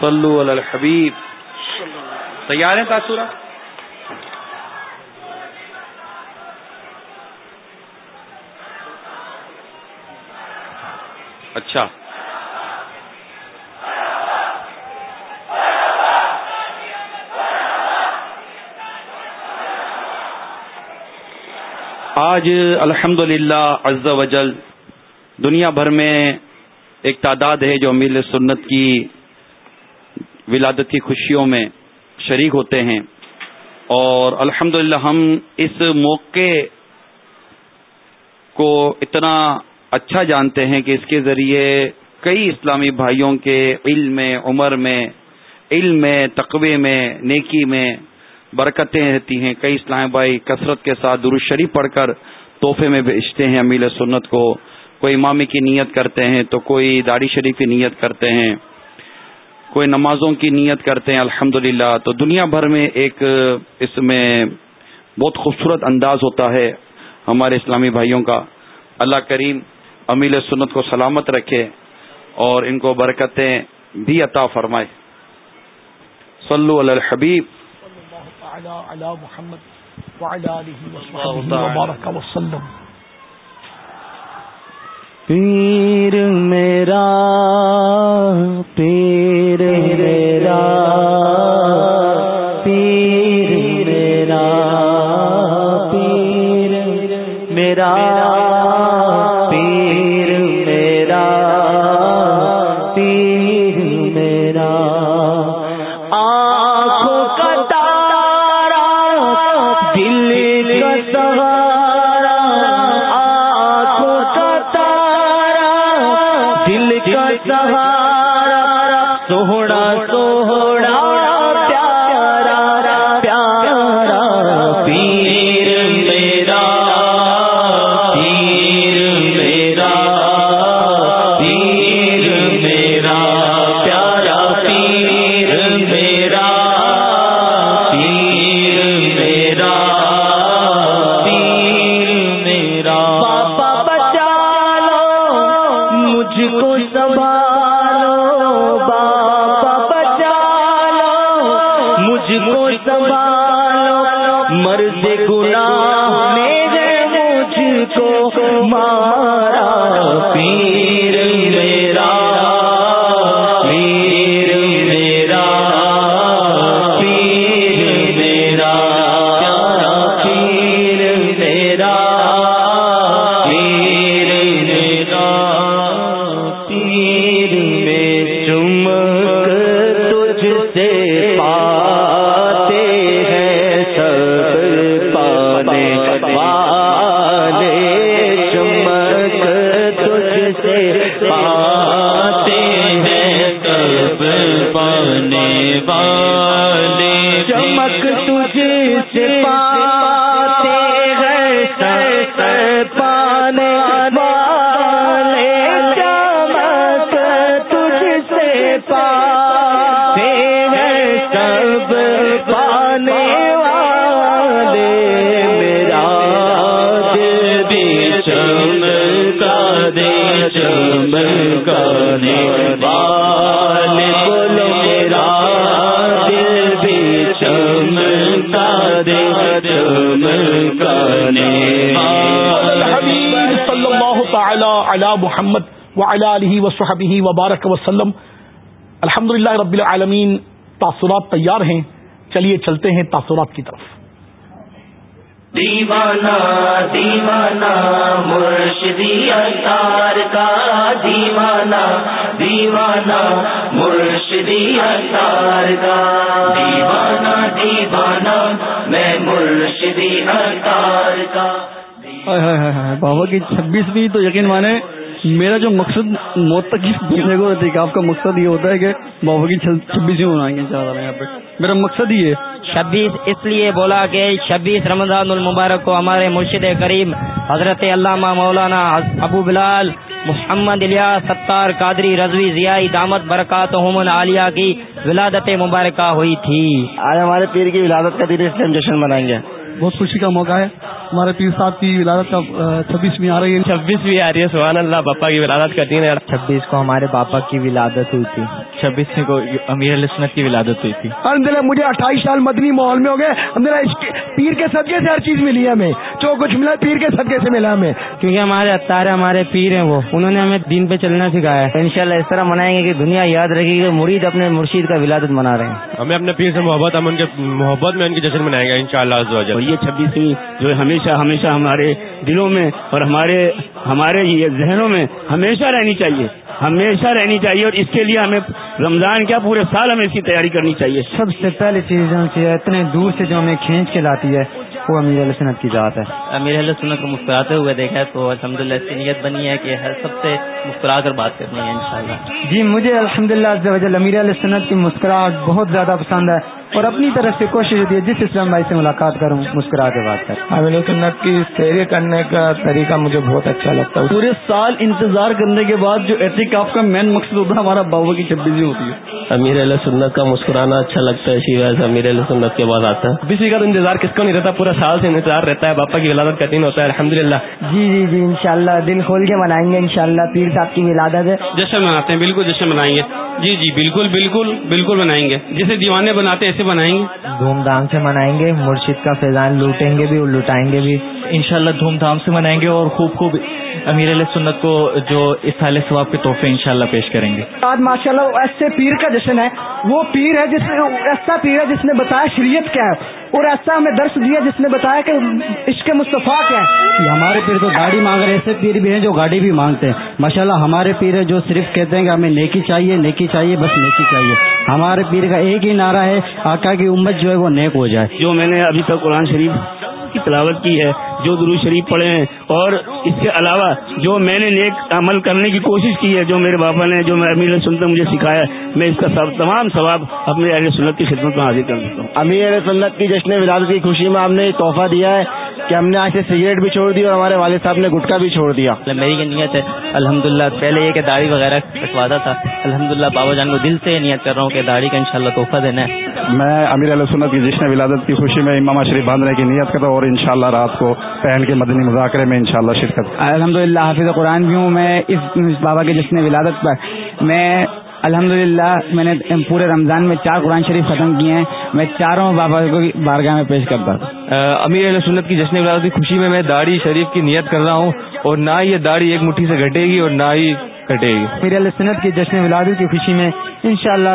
صلو علی الحبیب. تیار ہیں تاثرہ اچھا. آج الحمد للہ عز وجل دنیا بھر میں ایک تعداد ہے جو امیل سنت کی ولادت کی خوشیوں میں شریک ہوتے ہیں اور الحمد ہم اس موقع کو اتنا اچھا جانتے ہیں کہ اس کے ذریعے کئی اسلامی بھائیوں کے علم میں، عمر میں، علم میں، تقوی میں، نیکی میں برکتیں رہتی ہیں۔ کئی اسلام بھائی کثرت کے ساتھ شریف پڑھ کر تحفے میں بھیجتے ہیں۔ امیل سنت کو کوئی امامی کی نیت کرتے ہیں تو کوئی داڑھی شریف کی نیت کرتے ہیں۔ کوئی نمازوں کی نیت کرتے ہیں الحمد تو دنیا بھر میں ایک اس میں بہت خوبصورت انداز ہوتا ہے ہمارے اسلامی بھائیوں کا۔ اللہ کریم امیل سنت کو سلامت رکھے اور ان کو برکتیں بھی عطا فرمائے۔ صلو علی الحبیب۔ پیر میرا پیر میرا۔ محمد وعلى وصحبه وبارك وسلم. الحمد للہ رب العالمین، تاثرات تیار ہیں. چلیے چلتے ہیں تاثرات کی طرف. دیوانہ دیوانہ، مرشدی اتار کا دیوانہ دیوانہ، مرشدی اتار کا دیوانہ دیوانہ، میں مرشدی اتار کا بابا کی چھبیسویں تو یقین مانے میرا جو مقصد موت تک کو آپ کا مقصد یہ ہوتا ہے کہ بابا کی چھبیسویں منائیں گے یہاں پہ۔ میرا مقصد یہ۔ چھبیس اس لیے بولا کہ چھبیس رمضان المبارک کو ہمارے مرشد کریم حضرت علامہ مولانا ابو بلال محمد الیاس ستار قادری رضوی ضیائی دامت برکات عالیہ کی ولادت مبارکہ ہوئی تھی۔ آج ہمارے پیر کی ولادت کا دن اس ہم جشن منائیں گے۔ بہت خوشی کا موقع ہے۔ ہمارے پیر صاحب کی ولادت کا چھبیسویں آ رہی ہے۔ چھبیسویں آ رہی ہے سبحان اللہ باپا کی ولادت کا دن ہے۔ چھبیس کو ہمارے پاپا کی ولادت ہوئی تھی۔ چھبیسویں کو امیر السنت کی ولادت ہوئی تھی۔ الحمد للہ مجھے اٹھائیس سال مدنی ماحول میں ہو گئے۔ الحمد للہ پیر کے صدقے سے ہر چیز ملی ہے ہمیں۔ جو کچھ ملا پیر کے صدقے سے ملا ہمیں۔ کیونکہ ہمارے اتارے ہمارے پیر ہیں وہ۔ انہوں نے ہمیں دین پہ چلنا سکھایا ہے۔ ان اس طرح منائیں گے کہ دنیا یاد رکھے گی مرید اپنے مرشید کا ولادت منا رہے ہیں۔ ہمیں اپنے پیر سے محبت ہم ان کے محبت میں ان کی جشن منائیں گے ان شاء اللہ یہ چھبیسویں جو ہمیشہ ہمیشہ ہمارے دلوں میں اور ہمارے ہمارے ذہنوں میں ہمیشہ رہنی چاہیے ہمیشہ رہنی چاہیے اور اس کے لیے ہمیں رمضان کیا پورے سال ہمیں اس کی تیاری کرنی چاہیے۔ سب سے پہلی چیز اتنے دور سے جو ہمیں کھینچ کے لاتی ہے وہ امیر علیہ سنت کی ذات ہے۔ امیر علیہ سنت کو مسکراتے ہوئے دیکھا تو الحمد للہ اس کی نیت بنی ہے کہ ہر سب سے مسکرا کر بات کرنی ہے انشاءاللہ۔ جی مجھے الحمد للہ امیر علیہ سنت کی مسکراہٹ بہت زیادہ پسند ہے۔ اور اپنی طرف سے کوشش ہوتی ہے جس اسلام بھائی سے ملاقات کروں مسکرا کے بات کر امیر سنت کی سیری کرنے کا طریقہ مجھے بہت اچھا لگتا ہے۔ پورے سال انتظار کرنے کے بعد جو احتکاف کا مین مقصد ہوتا ہے ہمارا بابا کی چھبیسویں ہوتی ہے۔ امیر علیہ سنت کا مسکرانا اچھا لگتا ہے شیوا سے امیر علیہ سنت کے بعد آتا ہے۔ کسی کا انتظار کس کو نہیں رہتا پورا سال سے انتظار رہتا ہے باپا کی ولادت کا دن ہوتا ہے الحمد للہ جی جی جی ان دل کھول کے منائیں گے ان پیر صاحب کی ولادت ہے۔ جشن مناتے ہیں بالکل جشن منائیں گے۔ جی جی بالکل بالکل بالکل منائیں گے۔ جسے دیوانے بناتے کیسے بنائیں گے؟ دھوم دھام سے منائیں گے، مرشد کا فیضان لوٹیں گے بھی اور لٹائیں گے بھی۔ انشاءاللہ دھوم دھام سے منائیں گے اور خوب خوب امیر علیہ سنت کو جو اس سال ثواب کے تحفے انشاءاللہ پیش کریں گے۔ آج ماشاء اللہ ایسے پیر کا جشن ہے وہ پیر ہے جس ایسا پیر ہے جس نے بتایا شریعت کیا ہے اور ایسا ہمیں درس دیا جس نے بتایا کہ عشق مصطفیٰ کیا ہے۔ ہمارے پیر تو گاڑی مانگ رہے ایسے پیر بھی ہیں جو گاڑی بھی مانگتے ہیں۔ ماشاء اللہ ہمارے پیر ہے جو صرف کہتے ہیں کہ ہمیں نیکی چاہیے نیکی چاہیے بس نیکی چاہیے۔ ہمارے پیر کا ایک ہی نعرہ ہے آقا کی امت جو ہے وہ نیک ہو جائے۔ جو میں نے ابھی تک قرآن شریف کی تلاوت کی ہے جو درو شریف پڑھے ہیں۔ اور اس کے علاوہ جو میں نے نیک عمل کرنے کی کوشش کی ہے جو میرے باپا نے جو میں امیر سنت مجھے سکھایا میں اس کا سب تمام ثواب اپنے اہل سنت کی خدمت میں حاضر کر دیتا ہوں۔ امیر سنت کی جشن ولادت کی خوشی میں ہم نے تحفہ دیا ہے کہ ہم نے آج سے سگریٹ بھی چھوڑ دی اور ہمارے والد صاحب نے گٹکا بھی چھوڑ دیا۔ میری یہ نیت ہے الحمد پہلے یہ کہ داڑھی وغیرہ کٹواتا تھا۔ الحمد للہ بابا جان کو دل سے نیت کر رہا ہوں کہ داڑھی کا انشاءاللہ تحفہ دینا ہے۔ میں امیر علیہ سنت کی جشن ولادت کی خوشی میں امام شریف باندھنے کی نیت کرتا ہوں۔ اور انشاءاللہ رات کو پہن کے مدنی مذاکرے میں انشاءاللہ شرکت الحمد للہ حافظ قرآن بھی ہوں میں اس بابا کے جشن ولادت پر میں الحمد للہ میں نے پورے رمضان میں چار قرآن شریف ختم کیے ہیں۔ میں چاروں بابا کو بارگاہ میں پیش کرتا ہوں۔ امیر علیہ سنت کی جشن ولادت کی خوشی میں میں داڑھی شریف کی نیت کر رہا ہوں اور نہ یہ داڑھی ایک مٹھی سے گھٹے گی اور نہ ہی کٹے گی۔ میرے علیہ سنت کی جشن ولادت کی خوشی میں ان شاء اللہ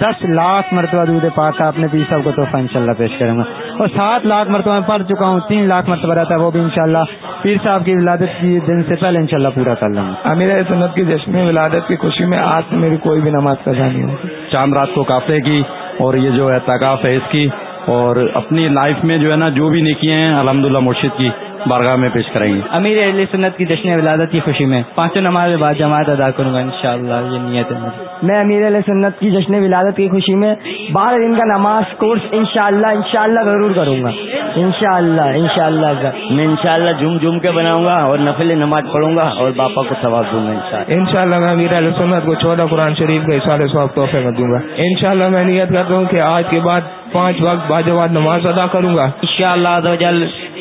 دس لاکھ مرتبہ دودھ پاک کا اپنے پیر صاحب کو تحفہ ان شاء اللہ پیش کروں گا۔ اور سات لاکھ مرتبہ میں پڑھ چکا ہوں تین لاکھ مرتبہ رہتا ہے وہ بھی ان شاء اللہ پیر صاحب کی ولادت کی دن سے پہلے ان شاء اللہ پورا کر لوں گا۔ امیر علیہ سنت کی جشن ولادت کی خوشی میں آج سے میری کوئی بھی نماز قضا نہیں ہوگی۔ چاند رات کو کافے کی اور یہ جو اعتکاف ہے اس کی اور اپنی لائف میں جو ہے نا جو بھی نیکیاں ہیں الحمدللہ مرشد کی۔ بارگاہ میں پیش کریں گے۔ امیر علیہ سنت کی جشن ولادت کی خوشی میں پانچوں نماز کے بعد جماعت ادا کروں گا انشاءاللہ یہ نیت ہے میری۔ میں امیر علیہ سنت کی جشن ولادت کی خوشی میں بارہ دن کا نماز کورس انشاءاللہ انشاءاللہ ضرور کروں گا۔ انشاءاللہ انشاءاللہ میں انشاءاللہ جم جم کے بناؤں گا اور نفل نماز پڑھوں گا اور باپا کو ثواب دوں گا انشاءاللہ۔ ان شاء اللہ میں امیر علیہ سنت کو چودہ قرآن شریف کے اشارے سواب تحفے میں دوں گا۔ ان شاء اللہ میں نیت کرتا ہوں کہ آج کے بعد پانچ وقت باجواد نماز ادا کروں گا۔ ان شاء اللہ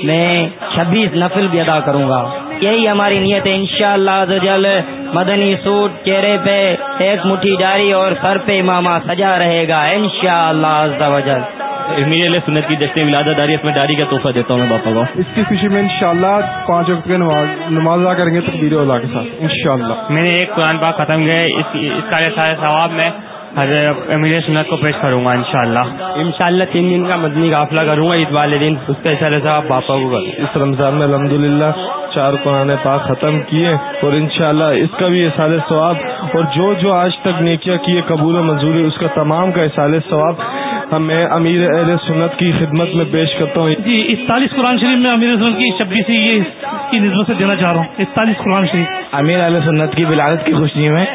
میں چھبیس نفل بھی ادا کروں گا۔ یہی ہماری نیت ہے ان شاء اللہ مدنی سوٹ چہرے پہ ایک مٹھی ڈاری اور سر پہ ماما سجا رہے گا ان شاء اللہ علیہ سنت کی جشن ولادت داری اس میں ڈاری کا تحفہ دیتا ہوں میں باپا کو اس کی خوشی میں انشاءاللہ پانچ وقت کے نماز نماز ادا کریں گے تقبیر اولا کے ساتھ انشاءاللہ۔ میں نے ایک قرآن پاک ختم کیا ہے اس اس کا سارے ثواب میں امیر سنت کو پیش کروں گا انشاءاللہ۔ انشاءاللہ تین دن کا مدنی قافلہ کروں گا عید والے دن۔ اس کا اشارے سے آپ باپا کو اس رمضان میں الحمدللہ چار قرآن پاک ختم کیے اور انشاءاللہ اس کا بھی احسال ثواب اور جو جو آج تک نیکیاں کیے قبول و منظوری اس کا تمام کا احسال ثواب میں امیر اہل سنت کی خدمت میں پیش کرتا ہوں۔ جی اکتالیس قرآن شریف میں امیر سنت کی چھبیسی یہ کی نسبت سے دینا چاہ رہا ہوں۔ اکتالیس قرآن شریف۔ امیر اہل سنت کی ولادت کی خوشی میں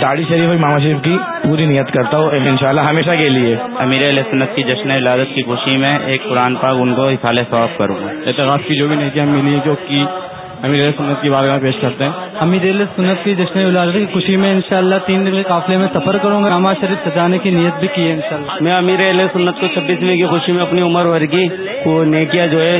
داڑھی شریف اور ماما شریف کی پوری نیت کرتا ہوں انشاءاللہ ہمیشہ کے لیے۔ امیر علیہ سنت کی جشن ولادت کی خوشی میں ایک قرآن پاک ان کو افال ثواب کروں۔ گا اعتراض کی جو بھی نیکیاں ملی جو کی امیر علیہ سنت کی بارگاہ پیش کرتے ہیں۔ امیر علیہ سنت کی جشن ولادت کی خوشی میں انشاءاللہ تین دن کے قافلے میں سفر کروں گا۔ نماز شریف سجانے کی نیت بھی کی ہے انشاءاللہ۔ میں امیر علیہ سنت کو چھبیسویں کی خوشی میں اپنی عمر بھر کی وہ نیکیاں جو ہے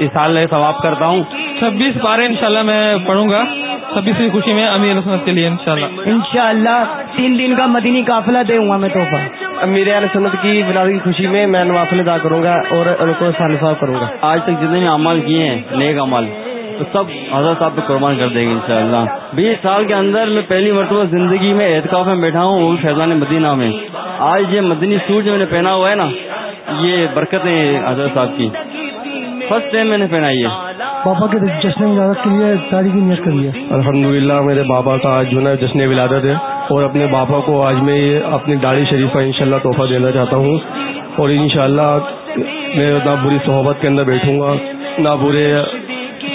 اس سال ثواب کرتا ہوں۔ چھبیس بارہ انشاءاللہ میں پڑھوں گا۔ چھبیسویں خوشی میں امیر سنت کے لیے انشاءاللہ۔ انشاءاللہ تین دن کا مدینی قافلہ دے گا میں تحفہ۔ امیر علیہ سنت کی ولادت کی خوشی میں میں نوافل ادا کروں گا اور ان کو سالفہ کروں گا۔ آج تک جتنے عمل کیے ہیں نیک عمل تو سب حضرت صاحب پہ قربان کر دیں گے انشاءاللہ۔ بیس سال کے اندر میں پہلی مرتبہ زندگی میں اعتکاف میں بیٹھا ہوں وہ فیضان مدینہ میں۔ آج یہ مدنی سوٹ جو میں نے پہنا ہوا ہے نا یہ برکتیں حضرت صاحب کی۔ فرسٹ ٹائم میں نے پہنائی ہے۔ پاپا کے جشن ولادت کے لیے تاریخ کی نیت کری ہے۔ الحمدللہ میرے بابا کا آج جو ہے جشن ولادت ہے اور اپنے بابا کو آج میں یہ اپنی داڑھی شریف کا انشاءاللہ تحفہ دینا چاہتا ہوں۔ اور انشاءاللہ میں نہ بری صحبت کے اندر بیٹھوں گا نہ برے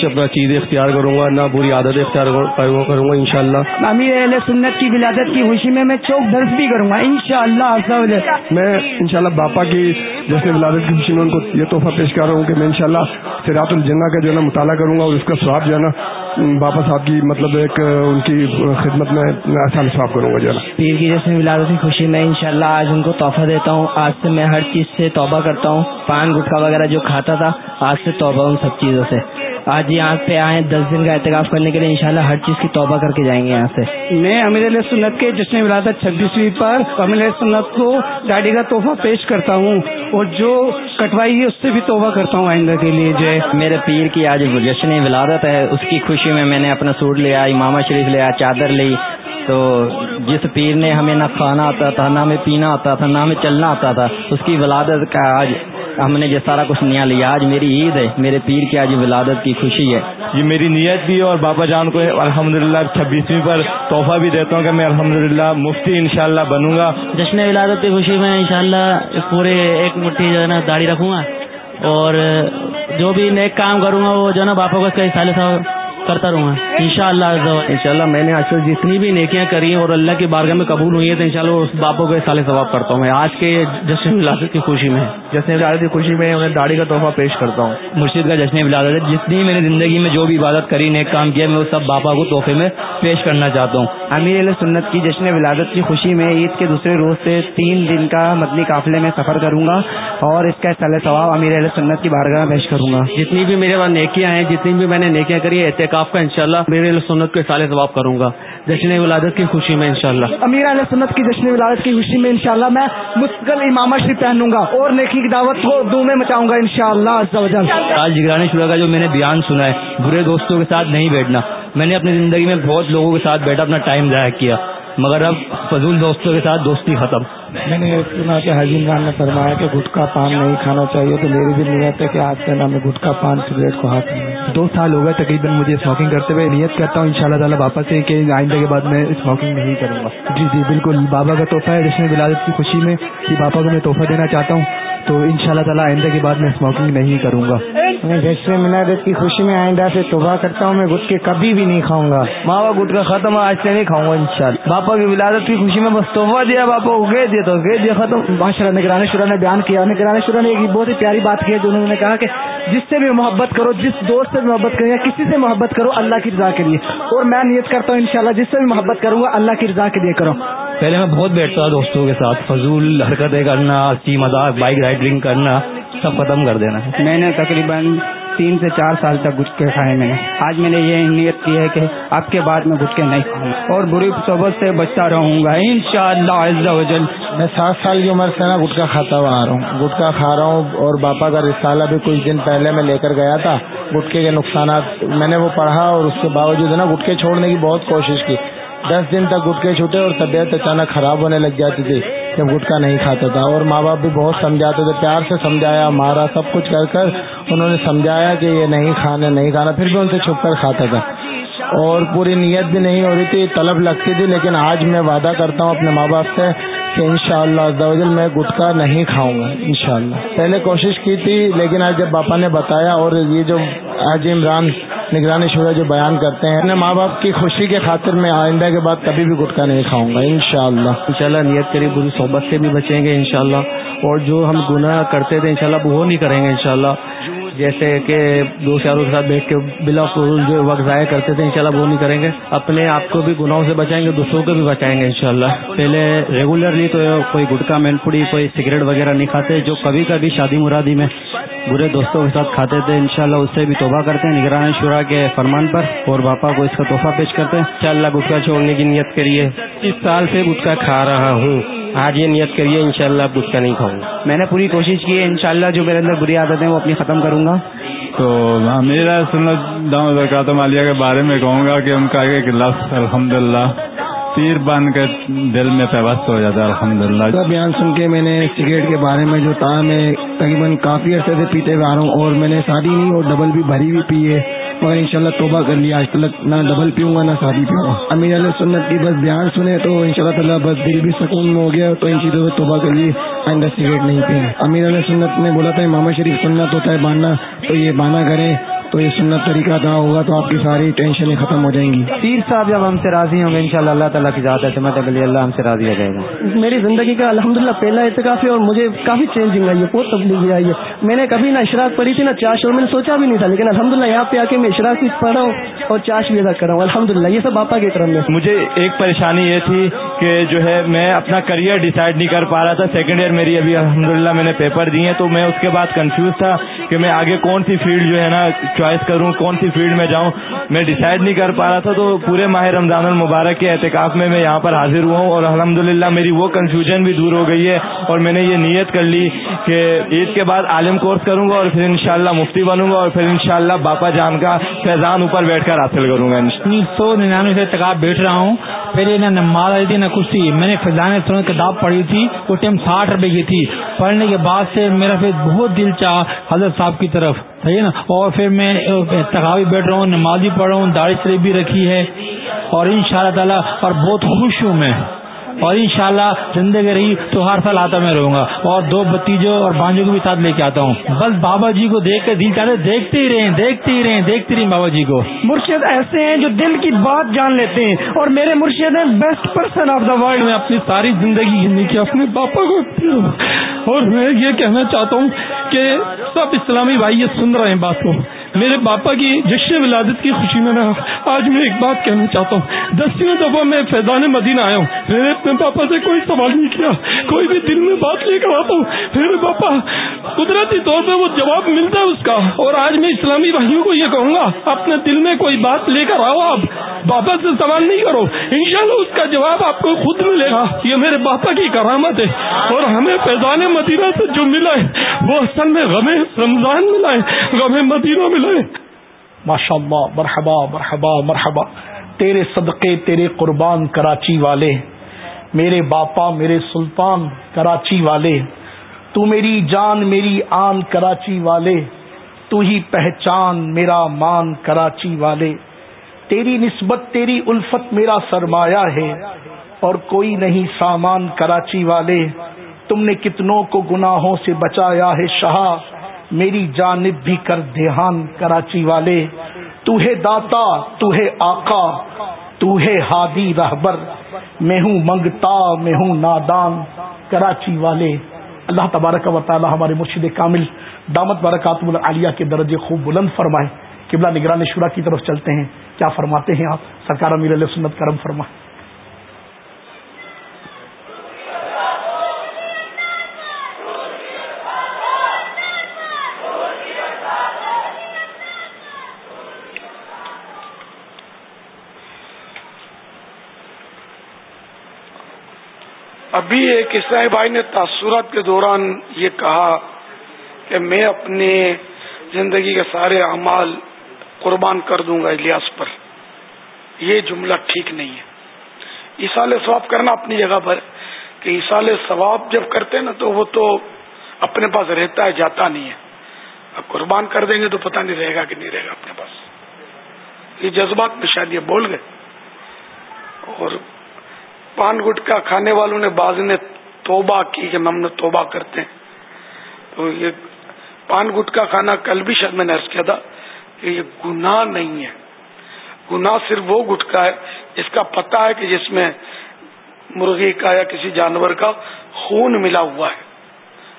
اپنا چیزیں اختیار کروں گا نہ بری عادت اختیار کروں گا انشاءاللہ۔ امیر اہل سنت کی ولادت کی خوشی میں میں چوک درس بھی کروں گا انشاءاللہ میں انشاءاللہ باپا کی جشن ولادت کی خوشی میں ان کو یہ تحفہ پیش کر رہا ہوں کہ میں انشاءاللہ سراط الجنہ کا جو ہے نا مطالعہ کروں گا اور اس کا سواب جو ہے نا باپا صاحب کی مطلب ایک ان کی خدمت میں آسان سواب کروں گا جو ہے نا پیر کی جشن ولادت کی خوشی میں انشاءاللہ آج ان کو تحفہ دیتا ہوں۔ آج سے میں ہر چیز سے توبہ کرتا ہوں۔ پان گٹکا وغیرہ جو کھاتا تھا آج سے توبہ ان سب چیزوں سے۔ آج یہاں پہ آئے دس دن کا احتکاف کرنے کے لیے انشاءاللہ ہر چیز کی توبہ کر کے جائیں گے یہاں سے۔ میں امیر علیہ سنت کے جشن ولادت چھبیسویں پر امیر علیہ سنت کو ڈاڈی کا تحفہ پیش کرتا ہوں اور جو کٹوائی ہے اس سے بھی توبہ کرتا ہوں آئندہ کے لیے۔ جو میرے پیر کی آج جشن ولادت ہے اس کی خوشی میں میں نے اپنا سوٹ لیا امامہ شریف لیا چادر لی۔ تو جس پیر نے ہمیں نہ کھانا آتا تھا نہ ہمیں پینا آتا تھا نہ ہمیں چلنا آتا تھا اس کی ولادت کا آج ہم نے یہ سارا کچھ نیا لیا۔ آج میری عید ہے میرے پیر کی آج ولادت کی خوشی ہے۔ یہ میری نیت بھی ہے اور بابا جان کو الحمدللہ چھبیسویں پر تحفہ بھی دیتا ہوں کہ میں الحمدللہ مفتی انشاءاللہ بنوں گا۔ جشن ولادت کی خوشی میں انشاءاللہ پورے ایک مٹھی جو ہے نا داڑھی رکھوں گا۔ اور جو بھی نیک کام کروں گا وہ جو ہے نا باپا کو اس کا سال صاحب کرتا رہوں گا۔ ان شاء اللہ ان شاء اللہ میں نے آج تک جتنی بھی نیکیاں کری ہیں اور اللہ کی بارگاہ میں قبول ہوئی ہیں تو ان شاء اللہ اس باپوں کو سال ثواب کرتا ہوں۔ میں آج کے جشن ولادت کی خوشی میں۔ جشن ولادت کی خوشی میں انہیں داڑھی کا تحفہ پیش کرتا ہوں۔ مرشید کا جشن ولادت ہے۔ جتنی میں نے زندگی میں جو بھی عبادت کری نیک کام کیا میں وہ سب باپا کو تحفے میں پیش کرنا چاہتا ہوں۔ امیر علیہ سنت کی جشن ولادت کی خوشی میں عید کے دوسرے روز سے تین دن کا مدنی قافلے میں سفر کروں گا اور اس کا سال ثواب امیر علیہ سنت کی بارگاہ میں پیش کروں گا۔ جتنی بھی میرے پاس نیکیاں ہیں جتنی بھی میں نے نیکیاں کری ہے احتکاف کا انشاءاللہ میرے سنت کے سال ثواب کروں گا۔ جشن ولادت کی خوشی میں انشاءاللہ۔ امیر علیہ سنت کی جشن ولادت کی خوشی میں انشاءاللہ میں مستقل امامہ شریف پہنوں گا اور نیکی کی دعوت کو دو میں مچاؤں گا انشاءاللہ آج جگرانی شورا کا جو میں نے بیان سنا ہے برے دوستوں کے ساتھ نہیں بیٹھنا۔ میں نے اپنی زندگی میں بہت لوگوں کے ساتھ بیٹھا اپنا ٹائم ضائع کیا۔ مگر اب فضول دوستوں کے ساتھ دوستی ختم۔ میں نے سنا کہ حجیم خان نے فرمایا کہ گٹکا پان نہیں کھانا چاہیے تو میری بھی نیت ہے کہ آج سے نہ میں گٹکا پان سگریٹ کو ہاتھ دو سال ہو گئے تقریباً مجھے اسموکنگ کرتے ہوئے۔ نیت کرتا ہوں ان شاء اللہ تعالیٰ واپس سے کہ آئندہ کے بعد میں اسموکنگ نہیں کروں گا۔ جی جی بالکل۔ بابا کا تحفہ ہے۔ جشن ولادت کی خوشی میں کہ بابا کو میں تحفہ دینا چاہتا ہوں۔ تو ان شاء اللہ تعالیٰ آئندہ کے بعد میں اسموکنگ نہیں کروں گا۔ میں جشن ولادت کی خوشی میں آئندہ سے توبہ کرتا ہوں میں گٹکے کبھی بھی نہیں کھاؤں گا۔ ماں باپ گٹکا ختم آج سے نہیں کھاؤں گا ان شاء اللہ باپا کی ولادت کی خوشی میں بس تحفہ دیا باپا کو گئے دیا تو گئے دیا ختم۔ ماشاء اللہ نگران شورا نے بیان کیا نگران شورا نے ایک بہت ہی پیاری بات کی ہے جو انہوں نے کہا کہ جس سے بھی محبت کرو جس دوست سے محبت کرو یا کسی سے محبت کرو اللہ کی رضا کے لیے۔ اور میں نیت کرتا ہوں انشاءاللہ جس سے بھی محبت کروں گا اللہ کی رضا کے لیے کرو پہلے میں بہت بیٹھتا تھا دوستوں کے ساتھ۔ فضول حرکتیں کرنا اچھی مذاق بائک رائڈنگ کرنا سب ختم کر دینا۔ میں نے تقریباً تین سے چار سال تک گٹکے کھائے میں نے۔ آج میں نے یہ نیت کی ہے کہ اب کے بعد میں گٹکے نہیں کھاؤں۔ اور بری صحبت سے بچتا رہوں گا ان شاء اللہ میں سات سال کی عمر سے نا گٹکا کھاتا ہوا آ رہا ہوں۔ گٹکا کھا رہا ہوں اور باپا کا رسالہ بھی کچھ دن پہلے میں لے کر گیا تھا۔ گٹکے کے نقصانات میں نے وہ پڑھا اور اس کے باوجود ہے نا گٹکے چھوڑنے کی بہت کوشش کی۔ دس دن تک گٹکے چھوٹے اور طبیعت اچانک خراب ہونے لگ جاتی تھی جب گٹکا نہیں کھاتا تھا اور ماں باپ بھی بہت سمجھاتے تھے، پیار سے سمجھایا، مارا، سب کچھ کر کر انہوں نے سمجھایا کہ یہ نہیں کھانا نہیں کھانا، پھر بھی ان سے چھپ کر کھاتا تھا۔ اور پوری نیت بھی نہیں ہو رہی تھی، طلب لگتی تھی، لیکن آج میں وعدہ کرتا ہوں اپنے ماں باپ سے کہ ان شاء اللہ میں گٹکا نہیں کھاؤں گا ان شاء اللہ پہلے کوشش کی تھی، لیکن آج جب باپا نے بتایا اور یہ جو آج عمران نگرانی شورا جو بیان کرتے ہیں، اپنے ماں باپ کی خوشی کے خاطر میں آئندہ کے بعد کبھی بھی گٹکا نہیں کھاؤں گا ان شاء اللہ ان شاء اللہ نیت کری بری صحبت سے بھی بچیں گے ان شاء اللہ اور جو ہم گناہ کرتے تھے ان شاء اللہ وہ نہیں کریں گے ان شاء اللہ جیسے کہ دو چاروں کے ساتھ بیٹھ کے بلا فضول جو وقت ضائع کرتے تھے، انشاءاللہ وہ نہیں کریں گے۔ اپنے آپ کو بھی گناہوں سے بچائیں گے، دوسروں کو بھی بچائیں گے، انشاءاللہ۔ پہلے ریگولرلی تو کوئی گٹکا مین پڑی کوئی سگریٹ وغیرہ نہیں کھاتے، جو کبھی کبھی شادی مرادی میں برے دوستوں کے ساتھ کھاتے تھے، انشاءاللہ اس سے بھی توبہ کرتے ہیں۔ نگران شورا کے فرمان پر اور باپا کو اس کا تحفہ پیش کرتے ہیں۔ انشاءاللہ گٹکا چھوڑنے کی نیت کریے۔ اس سال سے گٹکا کھا رہا ہوں۔ آج یہ نیت کریے انشاءاللہ شاء گٹکا نہیں کھاؤں گا۔ میں نے پوری کوشش کی ہے انشاءاللہ جو میرے اندر بری عادت ہے وہ اپنی ختم کروں گا۔ تو میرا سنت داؤں زکات مالیہ کے بارے میں کہوں گا کہ ان کا ایک لفظ الحمد للہ تیر بن کے دل میں پیوست ہو جاتا ہے الحمد للہ بیان سن کے میں نے سگریٹ کے بارے میں جو تھا میں تقریباً کافی عرصے سے پیتے ہوئے آ رہا ہوں اور میں نے شادی نہیں اور ڈبل بھی بھری بھی پی ہے۔ مگر انشاءاللہ توبہ کر لیا، آج تک نہ ڈبل پیوں گا، نہ شادی پیوں گا۔ امیر علیہ سنت کی بس بیان سنے تو ان شاء اللہ تعالیٰ بس دل بھی سکون میں ہو گیا تو ان چیزوں سے توبہ کر لیے آئندہ سگریٹ نہیں پیے امیر علیہ سنت نے بولا تھا، امام شریف سنت ہوتا ہے باندھنا تو یہ بانا کریں۔ تو یہ سنت طریقہ تھا ہوگا تو آپ کی ساری ٹینشنیں ختم ہو جائیں گی۔ پیر صاحب جب ہم سے راضی ہوں گے ان شاء اللہ اللہ تعالیٰ کی ذات ہے میں اللہ ہم سے راضی ہو جائے گا۔ میری زندگی کا الحمد للہ پہلا اعتکاف ہے اور مجھے کافی چینجنگ آئی ہے بہت تبدیلی آئی ہے۔ میں نے کبھی نہ اشراق پڑھی تھی نہ چاش اور میں نے سوچا بھی نہیں تھا لیکن الحمد للہ یہاں پہ آ کے میں اشراق بھی پڑھ رہا ہوں اور چاش بھی ادا کر رہا ہوں الحمد للہ یہ سب آپا کے کرم میں۔ مجھے ایک پریشانی یہ تھی کہ جو ہے میں اپنا کریئر ڈیسائیڈ نہیں کر پا رہا تھا۔ سیکنڈ ایئر میری ابھی الحمد میں نے پیپر دیے تو میں اس کے بعد کنفیوز تھا کہ میں آگے کون سی فیلڈ جو ہے نا چوائس کروں، کون سی فیلڈ میں جاؤں، میں ڈیسائیڈ نہیں کر پا رہا تھا، تو پورے ماہ رمضان المبارک کے احتکاف میں میں یہاں پر حاضر ہوا ہوں اور الحمد میری وہ کنفیوژن بھی دور ہو گئی ہے اور میں نے یہ نیت کر لی کہ عید کے بعد عالم کورس کروں گا اور پھر انشاءاللہ مفتی بنوں گا اور پھر انشاءاللہ باپا جان کا فیضان اوپر بیٹھ کر حاصل کروں گا انیس سو ننانوے سے احتکاب بیٹھ رہا ہوں پہلے نہ نماز آئی تھی نہ کچھ تھی۔ میں نے فضان کتاب پڑھی تھی وہ ٹائم ساٹھ روپے کی تھی۔ پڑھنے کے بعد سے میرا پھر بہت دل چاہ حضرت صاحب کی طرف، صحیح نا؟ اور پھر میں تغاوی بیٹھ رہا ہوں نماز بھی پڑھ رہا ہوں، داڑھی شریف بھی رکھی ہے۔ اور ان شاء اللہ تعالیٰ، اور بہت خوش ہوں میں۔ اور انشاءاللہ زندگی رہی تو ہر سال آتا میں رہوں گا اور دو بتیجوں اور بانجوں کو بھی ساتھ لے کے آتا ہوں۔ بس بابا جی کو دیکھ کر دل چاہتے دیکھتے ہی رہے دیکھتے ہی رہے دیکھتے رہے بابا جی کو۔ مرشد ایسے ہیں جو دل کی بات جان لیتے ہیں اور میرے مرشد ہیں best person of the world میں اپنی ساری زندگی کی اپنے پاپا کو اور میں یہ کہنا چاہتا ہوں کہ سب اسلامی بھائی یہ سن رہے ہیں بات کو۔ میرے پاپا کی جشن ولادت کی خوشی میں میں آج میں ایک بات کہنا چاہتا ہوں۔ دسویں دفعہ میں فیضان مدینہ آیا ہوں۔ میں نے اپنے پاپا سے کوئی سوال نہیں کیا۔ کوئی بھی دل میں بات لے کر آتا ہوں۔ میرے پاپا قدرتی طور پہ وہ جواب ملتا ہے اس کا۔ اور آج میں اسلامی بھائیوں کو یہ کہوں گا، اپنے دل میں کوئی بات لے کر آؤ آپ۔ باپا سے سوال نہیں کرو۔ انشاءاللہ اس کا جواب آپ کو خود ملے گا۔ یہ میرے باپا کی کرامت ہے۔ اور ہمیں فیضان مدینہ سے جو ملا ہے، وہ اصل میں غم رمضان ملا ہے۔ غم مدینہ ملا ہے۔ ماشاء اللہ مرحبا مرحبا مرحبا۔ تیرے صدقے، تیرے قربان کراچی والے۔ میرے باپا، میرے سلطان کراچی والے۔ تو میری جان، میری آن کراچی والے۔ تو ہی پہچان میرا مان کراچی والے۔ تیری نسبت، تیری الفت میرا سرمایہ ہے اور کوئی نہیں سامان کراچی والے۔ تم نے کتنوں کو گناہوں سے بچایا ہے شاہ۔ میری جانب بھی کر دھیان کراچی والے۔ تو ہے داتا، تو ہے آقا، تو ہے ہادی رہبر۔ میں ہوں منگتا، میں ہوں نادان کراچی والے۔ اللہ تبارک و تعالی ہمارے مرشد کامل دامت برکاتم العالیہ کے درجے خوب بلند فرمائے۔ قبلہ نگران شورا کی طرف چلتے ہیں۔ کیا فرماتے ہیں آپ؟ سرکار امیر علیہ سنت کرم فرمائے۔ ابھی ایک عیسائی بھائی نے تاثرات کے دوران یہ کہا کہ میں اپنی زندگی کے سارے اعمال قربان کر دوں گا الیاس پر۔ یہ جملہ ٹھیک نہیں ہے۔ ایسال ثواب کرنا اپنی جگہ پر، کہ ایسال ثواب جب کرتے نا تو وہ تو اپنے پاس رہتا ہے، جاتا نہیں ہے۔ اب قربان کر دیں گے تو پتہ نہیں رہے گا کہ نہیں رہے گا اپنے پاس۔ یہ جذبات میں شاید یہ بول گئے۔ اور پان گٹکا کھانے والوں نے بعض نے توبہ کی کہ ہم نے توبہ کرتے ہیں۔ تو یہ پان گٹکا کھانا کل بھی شاید میں نے کیا تھا کہ یہ گناہ نہیں ہے۔ گناہ صرف وہ گٹکا ہے جس کا پتہ ہے کہ جس میں مرغی کا یا کسی جانور کا خون ملا ہوا ہے۔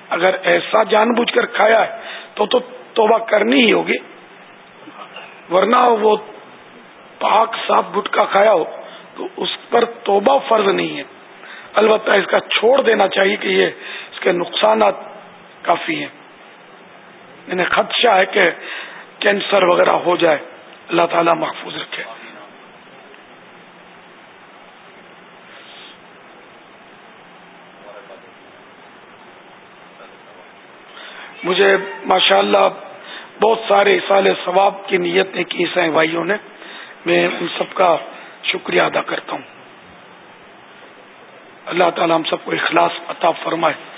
اگر ایسا جان بوجھ کر کھایا ہے تو تو توبہ کرنی ہی ہوگی۔ ورنہ وہ پاک صاف گٹکا کھایا ہو تو اس پر توبہ فرض نہیں ہے۔ البتہ اس کا چھوڑ دینا چاہیے کہ یہ اس کے نقصانات کافی ہیں۔ انہیں خدشہ ہے کہ کینسر وغیرہ ہو جائے۔ اللہ تعالی محفوظ رکھے۔ مجھے ماشاءاللہ بہت سارے سال ثواب کی نیت نے کی عیسائی بھائیوں نے۔ میں ان سب کا شکریہ ادا کرتا ہوں۔ اللہ تعالی ہم سب کو اخلاص عطا فرمائے۔